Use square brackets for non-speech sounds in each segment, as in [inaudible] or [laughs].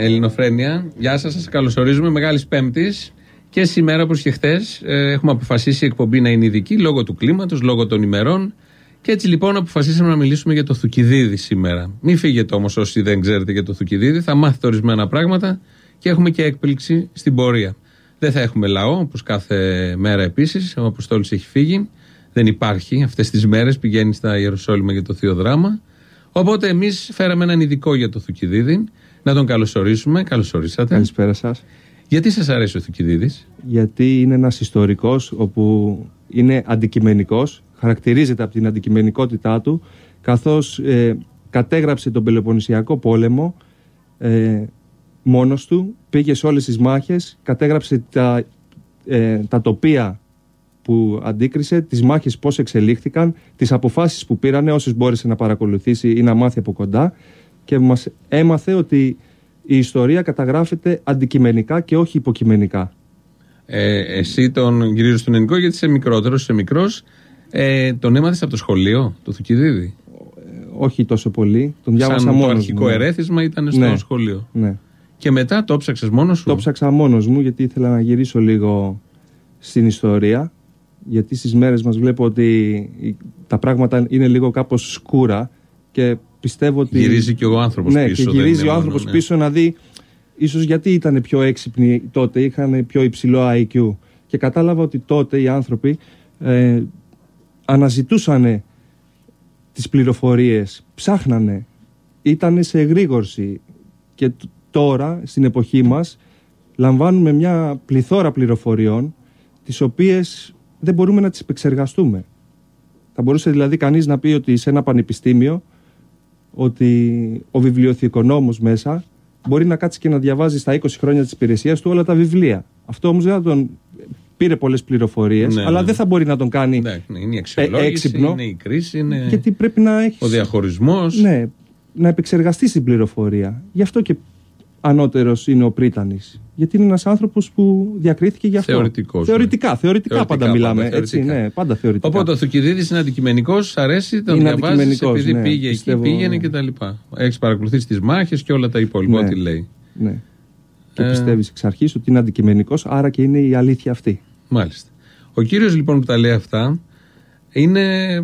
Ελληνοφρένια. Γεια σας, σας καλωσορίζουμε. Μεγάλης Πέμπτης. Και σήμερα, όπως και χθες, έχουμε αποφασίσει η εκπομπή να είναι ειδική λόγω του κλίματος, λόγω των ημερών. Και έτσι λοιπόν αποφασίσαμε να μιλήσουμε για το Θουκυδίδη σήμερα. Μην φύγετε όμως όσοι δεν ξέρετε για το Θουκυδίδη, θα μάθετε ορισμένα πράγματα και έχουμε και έκπληξη στην πορεία. Δεν θα έχουμε λαό, όπως κάθε μέρα επίσης. Ο Αποστόλης έχει φύγει. Δεν υπάρχει αυτές τις μέρες, πηγαίνει στα Ιεροσόλυμα για το Θείο Δράμα. Οπότε εμείς φέραμε έναν ειδικό για το Θουκυδίδη, να τον καλωσορίσουμε. Καλωσορίσατε. Καλησπέρα σας. Γιατί σας αρέσει ο Θουκυδίδης, Γιατί είναι ένας ιστορικός όπου είναι αντικειμενικός, χαρακτηρίζεται από την αντικειμενικότητά του, καθώς ε, κατέγραψε τον Πελοποννησιακό πόλεμο ε, μόνος του, πήγε σε όλες τις μάχες, κατέγραψε τα, ε, τα τοπία που αντίκρισε, τις μάχες πώς εξελίχθηκαν, τις αποφάσεις που πήρανε όσες μπόρεσε να παρακολουθήσει ή να μάθει από κοντά και μας έμαθε ότι η ιστορία καταγράφεται αντικειμενικά και όχι υποκειμενικά. Ε, εσύ τον γυρίζεις στον ελληνικό γιατί είσαι μικρότερος, είσαι μικρός. Ε, τον έμαθες από το σχολείο, το Θουκυδίδη; Ε, όχι τόσο πολύ. Τον διάβασα Σαν μόνος το αρχικό μου. ναι. ερέθισμα ήταν στο Ναι. σχολείο. Ναι. Και μετά το ψάξες μόνος σου; Το ψάξα μόνος μου γιατί ήθελα να γυρίσω λίγο στην ιστορία γιατί στις μέρες μας βλέπω ότι τα πράγματα είναι λίγο κάπως σκούρα και πιστεύω ότι... Γυρίζει και ο άνθρωπος ναι, πίσω. και δεν γυρίζει είναι ο μόνο, άνθρωπος ναι. πίσω να δει ίσως γιατί ήταν πιο έξυπνοι τότε, είχαν πιο υψηλό IQ και κατάλαβα ότι τότε οι άνθρωποι ε, αναζητούσαν τις πληροφορίες, ψάχνανε, ήταν σε εγρήγορση και τ- τώρα στην εποχή μας λαμβάνουμε μια πληθώρα πληροφοριών τις οποίες δεν μπορούμε να τις επεξεργαστούμε. Θα μπορούσε δηλαδή κανείς να πει ότι σε ένα πανεπιστήμιο ότι ο βιβλιοθηκονόμος μέσα μπορεί να κάτσει και να διαβάζει στα 20 χρόνια της υπηρεσίας του όλα τα βιβλία. Αυτό όμως δεν θα τον πήρε πολλές πληροφορίες, Ναι, αλλά ναι. δεν θα μπορεί να τον κάνει Ναι, ναι, είναι η αξιολόγηση, έξυπνο. είναι η κρίση, είναι γιατί πρέπει να έχεις ο διαχωρισμός. ναι, να επεξεργαστείς την πληροφορία. Γι' αυτό και ανώτερος είναι ο Πρίτανης. Γιατί είναι ένας άνθρωπος που διακρίθηκε γι' αυτό. Θεωρητικός, Θεωρητικά, ναι. θεωρητικά, Θεωρητικά πάντα μιλάμε. πάντα, έτσι, θεωρητικά. ναι, πάντα θεωρητικά. Οπότε ο Θουκυδίδης είναι αντικειμενικός, σ' αρέσει, τον Είναι διαβάζεις αντικειμενικός, επειδή ναι, πήγε πιστεύω- εκεί, πήγαινε κτλ. Έχεις παρακολουθήσει τις μάχες και όλα τα υπόλοιπα, Ναι. ό,τι λέει. Ναι. Και Ε. πιστεύεις εξ αρχής ότι είναι αντικειμενικός, άρα και είναι η αλήθεια αυτή. Μάλιστα. Ο κύριος λοιπόν που τα λέει αυτά είναι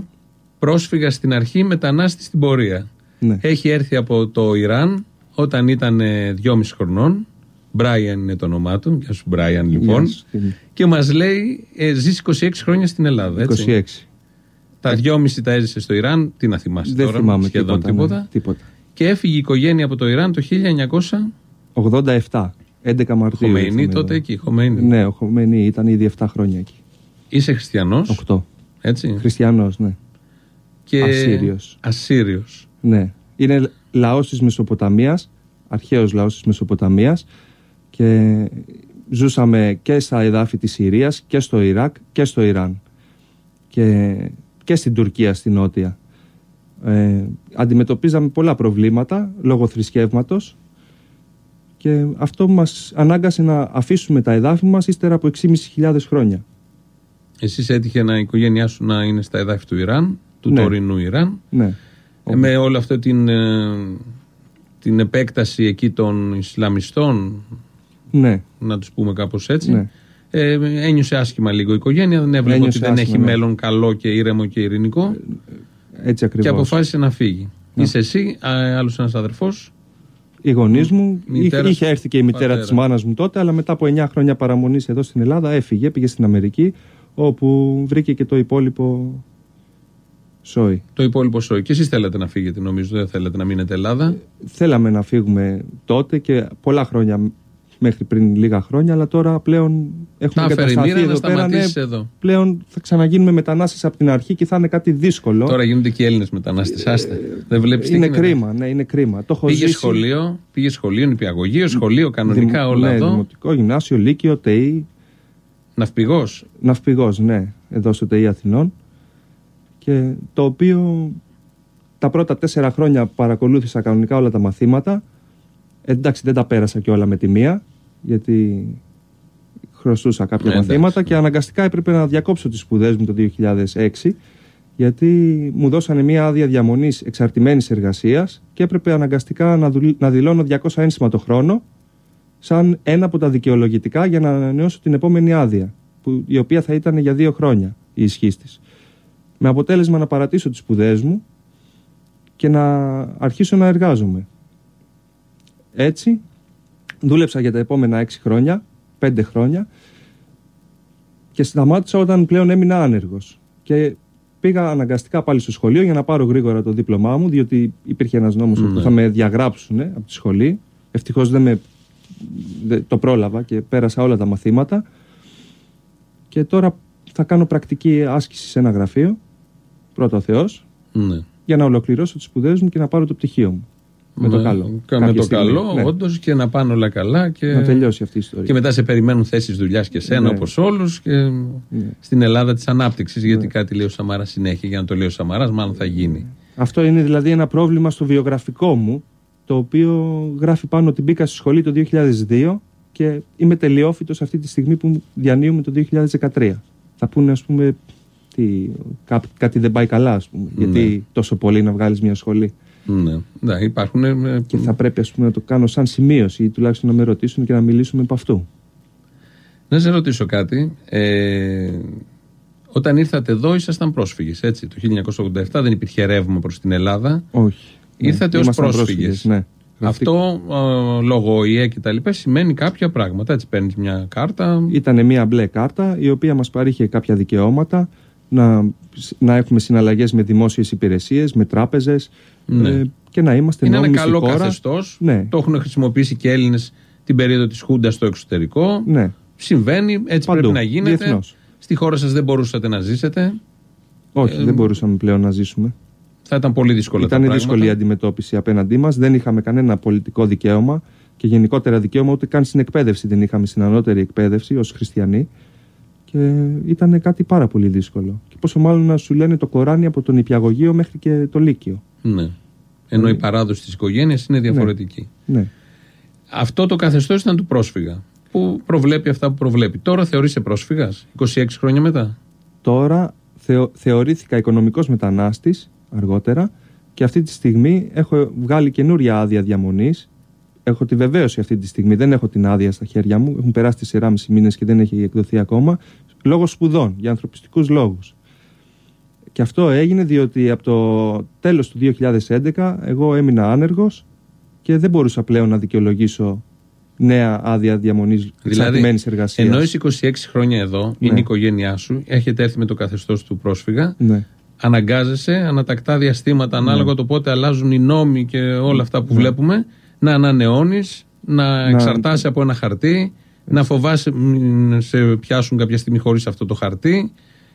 πρόσφυγα στην αρχή, μετανάστη στην πορεία. Ναι. Έχει έρθει από το Ιράν όταν ήταν ε, δυόμιση χρονών. Μπράιαν είναι το όνομά του. Γεια σου, Μπράιαν, λοιπόν. Γεια σου, φίλε. Και μας λέει, ε, ζεις 26 χρόνια στην Ελλάδα. Έτσι. 26. Τα δυόμιση τα έζησε στο Ιράν. Τι να θυμάσαι Δεν τώρα, θυμάμαι σχεδόν τίποτα. τίποτα. ναι, τίποτα. Και έφυγε η οικογένεια από το Ιράν το 1900. 87. 11 Μαρτίου. Χωμέινι ήρθαμε τότε εδώ. εκεί. Χωμέινι. Ναι, ο Χωμέινι ήταν ήδη 7 χρόνια εκεί. Είσαι χριστιανός; 8. Έτσι. Χριστιανός, ναι. Και... Ασσύριος. Ασσύριος. Ναι. Είναι λαός της Μεσοποταμίας, αρχαίος λαός της Μεσοποταμίας και ζούσαμε και στα εδάφη της Συρίας και στο Ιράκ και στο Ιράν και, και στην Τουρκία στην Νότια. Ε, αντιμετωπίζαμε πολλά προβλήματα λόγω θρησκεύματος και αυτό μας ανάγκασε να αφήσουμε τα εδάφη μας ύστερα από 6.500 χρόνια. Εσύ έτυχε να η οικογένειά σου να είναι στα εδάφη του Ιράν, του Ναι. τωρινού Ιράν. Ναι. Ε, με όλη αυτή την, ε, την επέκταση εκεί των Ισλαμιστών, Ναι. να τους πούμε κάπως έτσι. Ναι. Ε, ένιωσε άσχημα λίγο η οικογένεια, δεν έβλεπε Ένιωσε ότι δεν άσχημα, έχει ναι. μέλλον καλό και ήρεμο και ειρηνικό Έτσι ακριβώς. και αποφάσισε να φύγει. Ναι. Είσαι εσύ, α, άλλος ένας αδερφός, Οι γονείς μου. Μητέρα Είχε, είχε σου, έρθει και η μητέρα πατέρα. της μάνας μου τότε, αλλά μετά από 9 χρόνια παραμονής εδώ στην Ελλάδα έφυγε, πήγε στην Αμερική, όπου βρήκε και το υπόλοιπο σόι. το υπόλοιπο σόι. Και εσείς θέλετε να φύγετε νομίζω, δεν θέλετε να μείνετε Ελλάδα. Θέλαμε να φύγουμε τότε και πολλά χρόνια μέχρι πριν λίγα χρόνια, αλλά τώρα πλέον Τα έχουμε έφερε η κατασταθεί μοίρα να εδώ πέρα. Ναι, σταματήσεις εδώ. πλέον θα ξαναγίνουμε μετανάστες από την αρχή και θα είναι κάτι δύσκολο. Τώρα γίνονται και οι Έλληνες μετανάστες, άστε. Δεν βλέπεις τι είναι γίνεται. κρίμα, ναι, είναι κρίμα. Το έχω Πήγε ζήσει. σχολείο, πήγε σχολείο, νηπιαγωγείο, σχολείο, κανονικά Δημο- όλα ναι, εδώ. Δημοτικό, γυμνάσιο, λύκειο, ΤΕΗ, Ναυπηγός. Ναυπηγός, ναι, εδώ στο ΤΕΙ Αθηνών. Και το οποίο τα πρώτα τέσσερα χρόνια παρακολούθησα κανονικά όλα τα μαθήματα. Εντάξει, δεν τα πέρασα και όλα με τη μία, γιατί χρωστούσα κάποια Ναι, εντάξει, μαθήματα ναι. και αναγκαστικά έπρεπε να διακόψω τις σπουδές μου το 2006 γιατί μου δώσανε μία άδεια διαμονής εξαρτημένης εργασίας και έπρεπε αναγκαστικά να, να δηλώνω 200 ένσημα το χρόνο σαν ένα από τα δικαιολογητικά για να ανανεώσω την επόμενη άδεια, που, η οποία θα ήταν για δύο χρόνια η ισχύς της. Με αποτέλεσμα να παρατήσω τις σπουδές μου και να αρχίσω να εργάζομαι. Έτσι, δούλεψα για τα επόμενα έξι χρόνια, πέντε χρόνια και σταμάτησα όταν πλέον έμεινα άνεργος. Και πήγα αναγκαστικά πάλι στο σχολείο για να πάρω γρήγορα το δίπλωμά μου, διότι υπήρχε ένας νόμος που ναι. θα με διαγράψουν από τη σχολή. Ευτυχώς δεν με το πρόλαβα και πέρασα όλα τα μαθήματα. Και τώρα θα κάνω πρακτική άσκηση σε ένα γραφείο, πρώτο Θεός, ναι. για να ολοκληρώσω τις σπουδές μου και να πάρω το πτυχίο μου. Με το ναι, καλό. Με το καλό, ναι. όντως και να πάνε όλα καλά. Και... Να τελειώσει αυτή η ιστορία. Και μετά σε περιμένουν θέσεις δουλειάς και σένα ναι. όπως όλους. Και ναι. στην Ελλάδα της ανάπτυξης. Γιατί κάτι λέει ο Σαμαράς συνέχεια. Για να το λέει ο Σαμαράς, μάλλον θα γίνει. Αυτό είναι δηλαδή ένα πρόβλημα στο βιογραφικό μου. Το οποίο γράφει πάνω ότι μπήκα στη σχολή το 2002 και είμαι τελειόφυτος αυτή τη στιγμή που διανύουμε το 2013. Θα πούνε, ας πούμε, τι, κάτι δεν πάει καλά, ας πούμε. Γιατί τόσο πολύ να βγάλεις μια σχολή. Ναι, ναι υπάρχουν. Ε, και θα πρέπει ας πούμε, να το κάνω σαν σημείωση ή τουλάχιστον να με ρωτήσουν και να μιλήσουμε από αυτού. Να σε ρωτήσω κάτι. Ε, όταν ήρθατε εδώ ήσασταν πρόσφυγες, έτσι. Το 1987 δεν υπήρχε ρεύμα προς την Ελλάδα. Όχι. Ήρθατε ναι, ως πρόσφυγες. Ναι. Αυτό ε, λόγω ΟΗΕ και τα λοιπά σημαίνει κάποια πράγματα. Έτσι παίρνεις μια κάρτα. Ήταν μια μπλε κάρτα η οποία μας παρήχε κάποια δικαιώματα να, να έχουμε συναλλαγές με δημόσιες υπηρεσίες, με τράπεζες ναι. ε, και να είμαστε Είναι ένα καλό καθεστώς. Ναι. Το έχουν χρησιμοποιήσει και Έλληνες την περίοδο της Χούντα στο εξωτερικό. Ναι. Συμβαίνει, έτσι πρέπει να γίνεται. Διεθνώς. Στη χώρα σας δεν μπορούσατε να ζήσετε. Όχι, ε, δεν μπορούσαμε πλέον να ζήσουμε. Θα ήταν πολύ δύσκολο. Ήταν δύσκολη η αντιμετώπιση απέναντί μας. Δεν είχαμε κανένα πολιτικό δικαίωμα και γενικότερα δικαίωμα ούτε καν στην εκπαίδευση δεν είχαμε στην ανώτερη εκπαίδευση ως χριστιανοί. Και ήταν κάτι πάρα πολύ δύσκολο. Και πόσο μάλλον να σου λένε το Κοράνι από τον Υπηαγωγείο μέχρι και το Λύκειο. Ναι. Ενώ η ναι. παράδοση της οικογένειας είναι διαφορετική. Ναι. ναι. Αυτό το καθεστώς ήταν του πρόσφυγα. Που προβλέπει αυτά που προβλέπει. Τώρα θεωρείσαι πρόσφυγας, 26 χρόνια μετά; Τώρα θεω, θεωρήθηκα οικονομικός μετανάστης αργότερα και αυτή τη στιγμή έχω βγάλει καινούρια άδεια διαμονής. Έχω τη βεβαίωση αυτή τη στιγμή. Δεν έχω την άδεια στα χέρια μου. Έχουν περάσει 4,5 μήνες και δεν έχει εκδοθεί ακόμα. Λόγω σπουδών, για ανθρωπιστικούς λόγους. Και αυτό έγινε διότι από το τέλος του 2011 εγώ έμεινα άνεργος και δεν μπορούσα πλέον να δικαιολογήσω νέα άδεια διαμονής δηλαδή, εξαρτημένη εργασίας. Ενώ είσαι 26 χρόνια εδώ, ναι. είναι η οικογένειά σου, έχετε έρθει με το καθεστώς του πρόσφυγα. Ναι. Αναγκάζεσαι ανατακτά διαστήματα ανάλογα ναι. το πότε αλλάζουν οι νόμοι και όλα αυτά που ναι. βλέπουμε να ανανεώνεις, να, να εξαρτάσαι από ένα χαρτί, να φοβάσαι να σε πιάσουν κάποια στιγμή χωρίς αυτό το χαρτί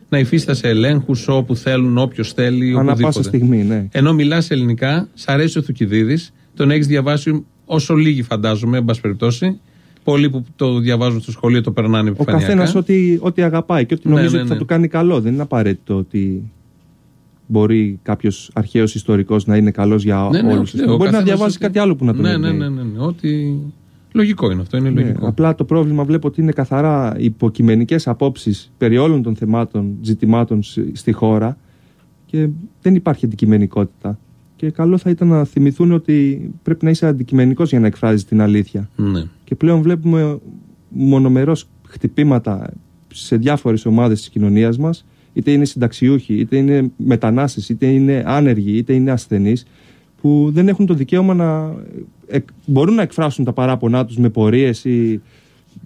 να υφίστασε ελέγχους όπου θέλουν, όποιος θέλει. Ανά πάσα στιγμή, ναι. Ενώ μιλάς ελληνικά, σ' αρέσει ο Θουκυδίδης, τον έχεις διαβάσει όσο λίγοι φαντάζομαι, εν πάση περιπτώσει. Πολλοί που το διαβάζουν στο σχολείο το περνάνε επιφανειακά. Ο καθένας ό,τι, ό,τι αγαπάει και ό,τι ναι, νομίζει ναι, ότι θα ναι. του κάνει καλό. Δεν είναι απαραίτητο ότι μπορεί κάποιος αρχαίος ιστορικός να είναι καλός για ναι, όλους. Μπορεί να διαβάσει κάτι άλλο που να τον ναι, ναι, ναι, ναι, ναι, Ό,τι Λογικό είναι αυτό, είναι ναι, λογικό. απλά το πρόβλημα βλέπω ότι είναι καθαρά υποκειμενικές απόψεις περί όλων των θεμάτων, ζητημάτων στη χώρα και δεν υπάρχει αντικειμενικότητα. Και καλό θα ήταν να θυμηθούν ότι πρέπει να είσαι αντικειμενικός για να εκφράζεις την αλήθεια. Ναι. Και πλέον βλέπουμε μονομερός χτυπήματα σε διάφορες ομάδες της κοινωνίας μας, είτε είναι συνταξιούχοι, είτε είναι μετανάστες, είτε είναι άνεργοι, είτε είναι ασθενείς, που δεν έχουν το δικαίωμα να μπορούν να εκφράσουν τα παράπονά τους με πορείες ή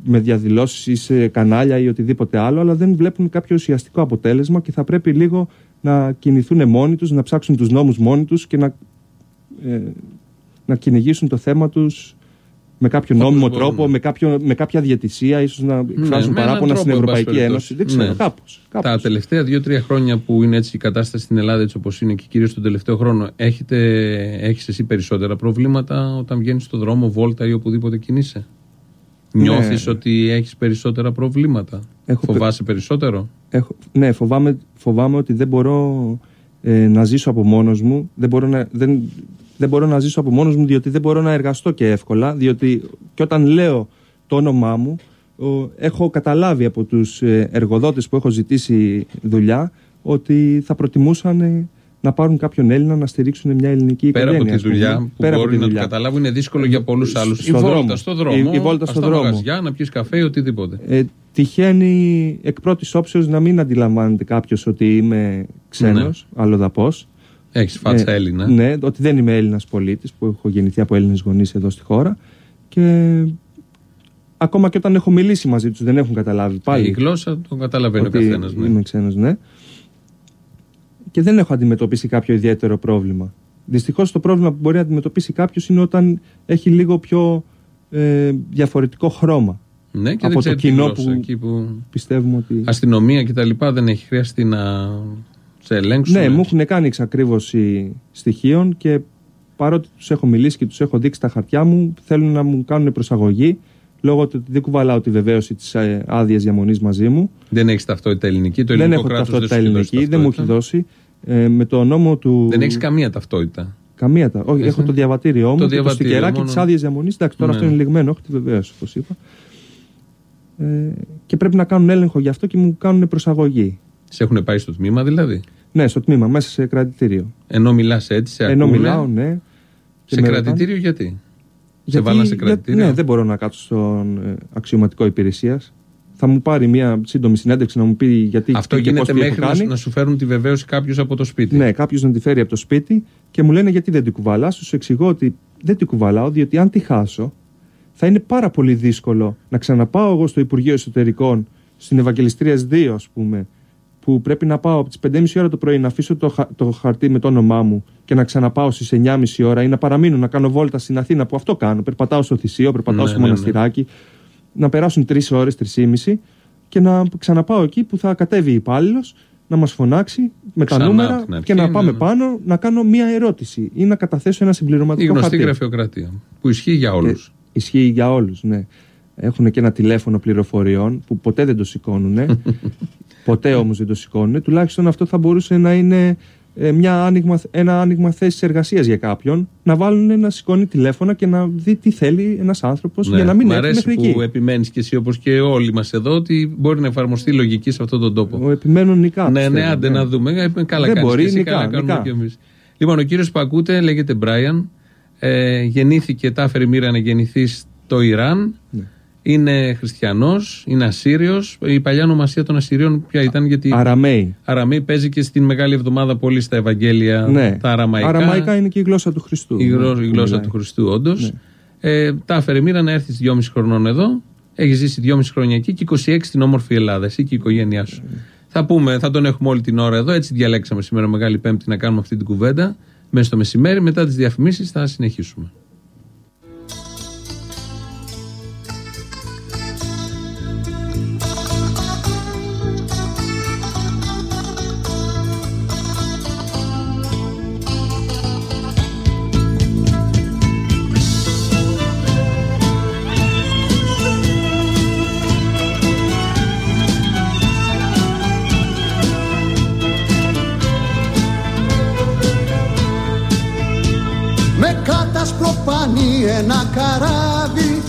με διαδηλώσεις ή σε κανάλια ή οτιδήποτε άλλο, αλλά δεν βλέπουν κάποιο ουσιαστικό αποτέλεσμα και θα πρέπει λίγο να κινηθούν μόνοι τους, να ψάξουν τους νόμους μόνοι τους και να, ε, να κυνηγήσουν το θέμα τους με κάποιο νόμιμο τρόπο, με, κάποιο, με κάποια διαιτησία, ίσως να ναι, εκφράσουν ναι, παράπονα στην Ευρωπαϊκή Ένωση. Δεν ξέρω, ναι. κάπως, Τα τελευταία δύο-τρία χρόνια που είναι έτσι η κατάσταση στην Ελλάδα έτσι όπως είναι και κυρίως τον τελευταίο χρόνο, έχετε, έχεις εσύ περισσότερα προβλήματα όταν βγαίνεις στον δρόμο, βόλτα ή οπουδήποτε κινείσαι; Ναι. Νιώθεις ότι έχεις περισσότερα προβλήματα; Έχω Φοβάσαι περισσότερο; Έχω, ναι, φοβάμαι, φοβάμαι ότι δεν μπορώ ε, να ζήσω από μόνος μου. Δεν μπορώ να, δεν, δεν μπορώ να ζήσω από μόνος μου διότι δεν μπορώ να εργαστώ και εύκολα διότι και όταν λέω το όνομά μου έχω καταλάβει από τους ε, εργοδότες που έχω ζητήσει δουλειά ότι θα προτιμούσαν να πάρουν κάποιον Έλληνα να στηρίξουν μια ελληνική Πέρα οικογένεια. από τη δουλειά που Πέρα μπορεί από τη να το δουλειά. καταλάβουν, είναι δύσκολο για πολλούς άλλους. Η στο βόλτα δρόμο. στο δρόμο. Η- η βόλτα πας στο στα δρόμο. μαγαζιά, να πιεις καφέ ή οτιδήποτε. Ε, τυχαίνει εκ πρώτης όψεως να μην αντιλαμβάνεται κάποιος ότι είμαι ξένος, Ναι. αλλοδαπός. Έχεις φάτσα Έλληνα. Ναι, ότι δεν είμαι Έλληνας πολίτης, που έχω γεννηθεί από Έλληνες γονείς εδώ στη χώρα. Και ακόμα και όταν έχω μιλήσει μαζί τους, δεν έχουν καταλάβει πάλι. Η γλώσσα το καταλαβαίνει ο ότι καθένας. Ναι. Είμαι ξένος, ναι. Και δεν έχω αντιμετωπίσει κάποιο ιδιαίτερο πρόβλημα. Δυστυχώς το πρόβλημα που μπορεί να αντιμετωπίσει κάποιος είναι όταν έχει λίγο πιο ε, διαφορετικό χρώμα. Ναι, και από δεν το ξέρει τη κοινό γλώσσα, που- εκεί που Πιστεύουμε ότι. αστυνομία κτλ. δεν έχει χρειαστεί να σε ελέγξουν. Ναι, μου έχουν κάνει εξακρίβωση στοιχείων και παρότι τους έχω μιλήσει και τους έχω δείξει τα χαρτιά μου, θέλουν να μου κάνουν προσαγωγή λόγω του ότι δεν κουβαλάω τη βεβαίωση της άδειας διαμονής μαζί μου. Δεν έχεις ταυτότητα ελληνική. Το δεν ελληνικό έχω κράτος ταυτότητα δεν σου έχει δώσει ελληνική, δεν μου έχει ταυτότητα. δώσει. Ε, με το νόμο του. Δεν έχεις καμία ταυτότητα. Καμία τα. Όχι, Εσύ. έχω το διαβατήριό μου, Το και το διαβατήριο στικεράκι μόνο. της άδειας διαμονής. Εντάξει, τώρα Ναι. αυτό είναι λιγμένο, έχω τη βεβαίωση, όπως είπα. Ε, και πρέπει να κάνουν έλεγχο γι' αυτό και μου κάνουν προσαγωγή. Σε έχουν πάει στο τμήμα δηλαδή; Ναι, στο τμήμα, μέσα σε κρατητήριο. Ενώ μιλάς έτσι, σε Ενώ ακούνε; μιλάω, ναι. και Σε με κρατητήριο γιατί; Σε Γιατί- βάλαν σε για- κρατητήριο; ναι, δεν μπορώ να κάτσω στον ε, αξιωματικό υπηρεσίας. Θα μου πάρει μια σύντομη συνέντευξη να μου πει γιατί Αυτό και πώς γίνεται τι έχω μέχρι να, κάνει. σου- να σου φέρουν τη βεβαίωση κάποιος από το σπίτι. Ναι, κάποιος να τη φέρει από το σπίτι και μου λένε γιατί δεν την κουβαλάς. Τους εξηγώ ότι δεν την κουβαλάω, διότι αν τη χάσω, θα είναι πάρα πολύ δύσκολο να ξαναπάω εγώ στο Υπουργείο Εσωτερικών, στην Ευαγγελιστρία 2, ας πούμε, που πρέπει να πάω από τις 5.30 ώρα το πρωί να αφήσω το, χα- το χαρτί με το όνομά μου και να ξαναπάω στις 9.30 ώρα ή να παραμείνω να κάνω βόλτα στην Αθήνα, που αυτό κάνω. Περπατάω στο Θησίο, περπατάω Ναι, στο ναι, ναι. μοναστηράκι, να περάσουν τρεις ώρες, τρεις και να ξαναπάω εκεί που θα κατέβει υπάλληλος να μας φωνάξει με Ξανά τα νούμερα από την αρχή, και να ναι, πάμε ναι. πάνω να κάνω μία ερώτηση ή να καταθέσω ένα Η συμπληρωματικό γνωστή χαρτί. γραφειοκρατία. Που ισχύει για όλους. Ε, ισχύει για όλους, ναι. Έχουν και ένα τηλέφωνο πληροφοριών που ποτέ δεν το σηκώνουν. [laughs] ποτέ όμως δεν το σηκώνουν. Τουλάχιστον αυτό θα μπορούσε να είναι ε, μια άνοιγμα, ένα άνοιγμα θέσης εργασίας για κάποιον. Να βάλουν να σηκώνει τηλέφωνα και να δει τι θέλει ένας άνθρωπος για να μην Μ' έρθει αρέσει μέχρι που εκεί. επιμένεις και εσύ όπως και όλοι μας εδώ ότι μπορεί να εφαρμοστεί λογική σε αυτόν τον τόπο. Ο επιμένουν νικά. ναι, πιστεύω, ναι, άντε να δούμε. Ε, Καλά Δεν κάνεις μπορεί, και εσύ, νικά, καλά κάνουμε νικά. και εμείς. Λοιπόν, ο κύριος Πακούτε λέγεται Μπράιαν. Ε, γεννήθηκε, τα έφερε η μοίρα να γεννηθεί στο Ιράν. Ναι. Είναι χριστιανός, είναι Ασσύριος. Η παλιά ονομασία των Ασσυρίων ποια ήταν, γιατί. Αραμαίοι. Αραμαίοι παίζει και στην Μεγάλη Εβδομάδα πολύ στα Ευαγγέλια Ναι. τα αραμαϊκά. Αραμαϊκά είναι και η γλώσσα του Χριστού. Η, γλω- Ναι, η γλώσσα μιλάει. του Χριστού, όντως. Ναι. Ε, τα έφερε μοίρα να έρθει 2,5 χρονών εδώ. Έχει ζήσει 2,5 χρόνια εκεί και 26 στην όμορφη Ελλάδα. Εσύ και η οικογένειά σου. Θα πούμε, θα τον έχουμε όλη την ώρα εδώ. Έτσι διαλέξαμε σήμερα Μεγάλη Πέμπτη να κάνουμε αυτή την κουβέντα. Μέσα στο μεσημέρι. Μετά τις διαφημίσεις θα συνεχίσουμε. Ένα καράβι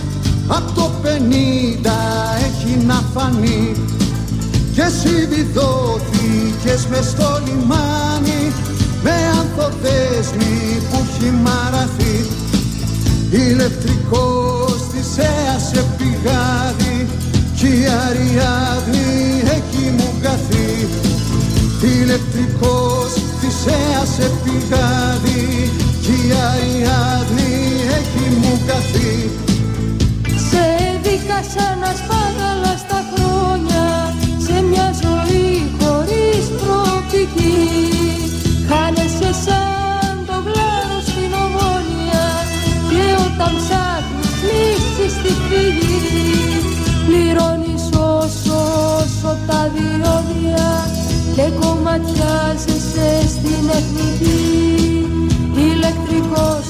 Απ' το πενήντα έχει να φανεί. Και εσύ βιδώθηκες μες στο λιμάνι Με ανθοδέσμη που έχει μαραθεί. Ηλεκτρικός της έασε πηγάδι Κι η Αριάδνη έχει μου καθεί Ηλεκτρικός της έασε πηγάδι Κι η Αριάδνη έχει μου καθεί Σε έδικα σαν ασπάγαλα στα χρόνια Σε μια ζωή χωρίς προοπτική. Χάνεσαι σαν το γλάρο στην ομόνια Και όταν ψάχνεις λύση στη φυγή Πληρώνεις όσο όσο τα διόδια Και κομματιάζεσαι στην εθνική. Ηλεκτρικός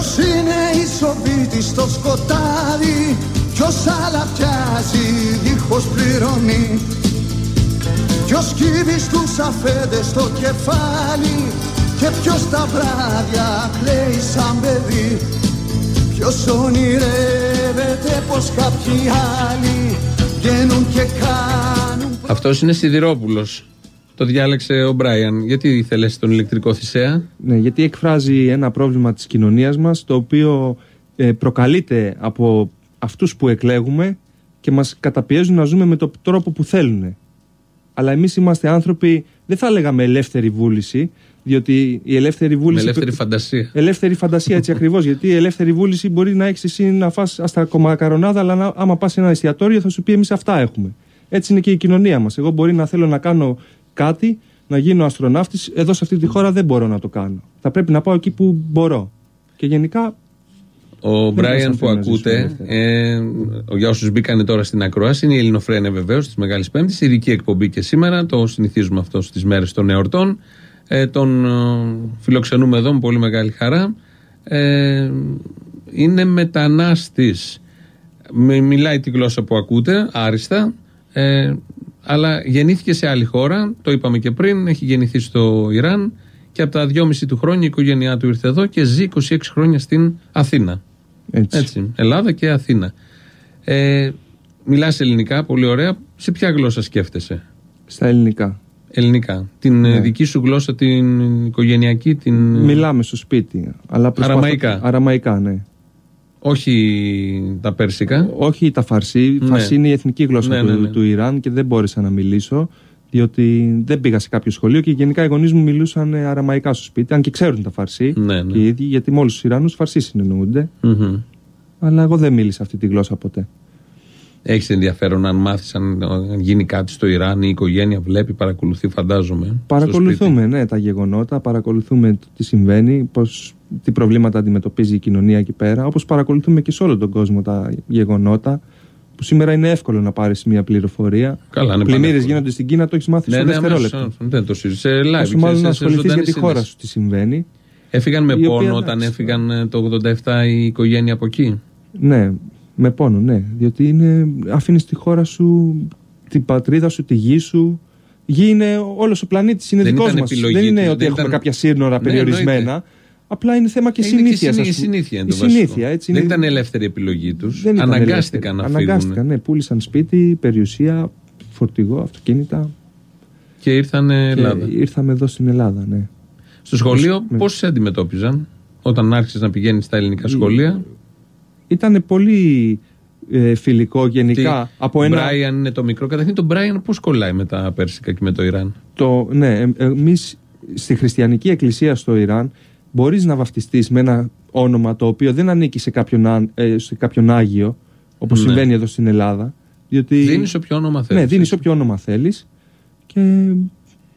Ποιος είναι ισοβήτης στο σκοτάδι Ποιος αλαφιάζει δίχως πληρώνει Ποιος κύβει στους αφέντες στο κεφάλι Και ποιος τα βράδια κλαίει σαν παιδί Ποιος ονειρεύει Πιστεύετε πως κάποιοι άλλοι βγαίνουν και κάνουν Αυτός είναι Σιδηρόπουλος. Το διάλεξε ο Μπράιαν. Γιατί ήθελες τον ηλεκτρικό θησέα; Ναι, γιατί εκφράζει ένα πρόβλημα της κοινωνίας μας το οποίο ε, προκαλείται από αυτούς που εκλέγουμε και μας καταπιέζουν να ζούμε με τον τρόπο που θέλουν. Αλλά εμείς είμαστε άνθρωποι, δεν θα λέγαμε ελεύθερη βούληση, διότι η ελεύθερη Με βούληση... ελεύθερη φαντασία. Ελεύθερη φαντασία έτσι [laughs] ακριβώς, γιατί η ελεύθερη βούληση μπορεί να έχεις εσύ να φας στα κομμακαρονάδα, αλλά να, άμα πας σε ένα εστιατόριο θα σου πει εμείς αυτά έχουμε. Έτσι είναι και η κοινωνία μας. Εγώ μπορεί να θέλω να κάνω κάτι, να γίνω αστροναύτης, εδώ σε αυτή τη χώρα δεν μπορώ να το κάνω. Θα πρέπει να πάω εκεί που μπορώ. Και γενικά Ο Μπράιαν που μας αφήνει να ακούτε, ζήσουμε ε, για όσους μπήκαν τώρα στην ακρόαση, είναι η Ελληνοφρένε βεβαίως της Μεγάλης Πέμπτης. Ειδική εκπομπή και σήμερα, το συνηθίζουμε αυτό στις μέρες των εορτών. Ε, τον ε, φιλοξενούμε εδώ με πολύ μεγάλη χαρά. Ε, είναι μετανάστης. Μιλάει τη γλώσσα που ακούτε, άριστα. Ε, αλλά γεννήθηκε σε άλλη χώρα, το είπαμε και πριν, έχει γεννηθεί στο Ιράν και από τα 2,5 του χρόνια η οικογένειά του ήρθε εδώ και ζει 26 χρόνια στην Αθήνα. έτσι. Έτσι. Ελλάδα και Αθήνα. Ε, μιλάς ελληνικά, πολύ ωραία. Σε ποια γλώσσα σκέφτεσαι, Στα ελληνικά. Ελληνικά. Την ε, Ναι. δική σου γλώσσα, την οικογενειακή, την. Μιλάμε στο σπίτι. Αλλά προσπαθώ- Αραμαϊκά. Αραμαϊκά, ναι. Όχι τα περσικά. Όχι τα φαρσί. Ναι. Φαρσί είναι η εθνική γλώσσα Ναι, του, ναι, ναι. του Ιράν και δεν μπόρεσα να μιλήσω. Διότι δεν πήγα σε κάποιο σχολείο και γενικά οι γονείς μου μιλούσαν ε, αραμαϊκά στο σπίτι. Αν και ξέρουν τα φαρσί. Ναι, ναι. Και οι ίδιοι, γιατί με όλους τους Ιρανού φαρσί συνεννοούνται. Μμμ. Αλλά εγώ δεν μίλησα αυτή τη γλώσσα ποτέ. Έχεις ενδιαφέρον αν μάθεις, αν, αν γίνει κάτι στο Ιράν, η οικογένεια βλέπει, παρακολουθεί, φαντάζομαι. στο Παρακολουθούμε ναι, τα γεγονότα, παρακολουθούμε το τι συμβαίνει, πώς, τι προβλήματα αντιμετωπίζει η κοινωνία εκεί πέρα. Όπως παρακολουθούμε και σε όλο τον κόσμο τα γεγονότα. Που σήμερα είναι εύκολο να πάρεις μια πληροφορία. Καλά, είναι Πλημμύρες πανεύκολο. γίνονται στην Κίνα, το έχεις μάθει Ναι, στο ναι, δευτερόλεπτο. αμέσως, δεν το συζητήσω. Σε live, Όσο μάλλον σε- να σε ασχοληθείς ζωντανή για τη χώρα σύνδεση. σου τι συμβαίνει. Έφυγαν με η οποία, πόνο όταν εντάξει, έφυγαν ε, το 87 η οικογένεια από εκεί; Ναι, με πόνο, ναι. Διότι είναι, αφήνεις τη χώρα σου, την πατρίδα σου, τη γη σου. Η γη είναι όλος ο πλανήτης, είναι Δεν δικός ήταν μας. επιλογή Δεν είναι τους, ότι δεν έχουμε ήταν- κάποια σύνορα Ναι, περιορισμένα. Εννοείται. Απλά είναι θέμα και Είναι συνήθεια. συνή- η συνήθεια είναι το η βασικό. συνήθεια, έτσι. Δεν είναι- ήταν ελεύθερη επιλογή τους. δεν ήταν Αναγκάστηκαν ελεύθερη. να Αναγκάστηκαν, φύγουν. ναι. Πούλησαν σπίτι, περιουσία, φορτηγό, αυτοκίνητα. Και ήρθαν Και Ελλάδα. ήρθαμε εδώ στην Ελλάδα, ναι. Στο σχολείο, Ναι. πώς σε αντιμετώπιζαν όταν άρχισες να πηγαίνεις στα ελληνικά σχολεία; Ήταν πολύ ε, φιλικό γενικά. Τι, από ένα, Μπράιαν είναι το μικρό. Καταρχήν το Μπράιαν πώς κολλάει με τα Πέρσικα και με το Ιράν; Το, ναι, εμείς στη χριστιανική εκκλησία στο Ιράν μπορείς να βαφτιστείς με ένα όνομα το οποίο δεν ανήκει σε κάποιον, α- ε, σε κάποιον Άγιο, όπως Ναι. συμβαίνει εδώ στην Ελλάδα. Διότι, Δίνεις όποιο όνομα θέλεις. Ναι, δίνεις όποιο όνομα θέλεις και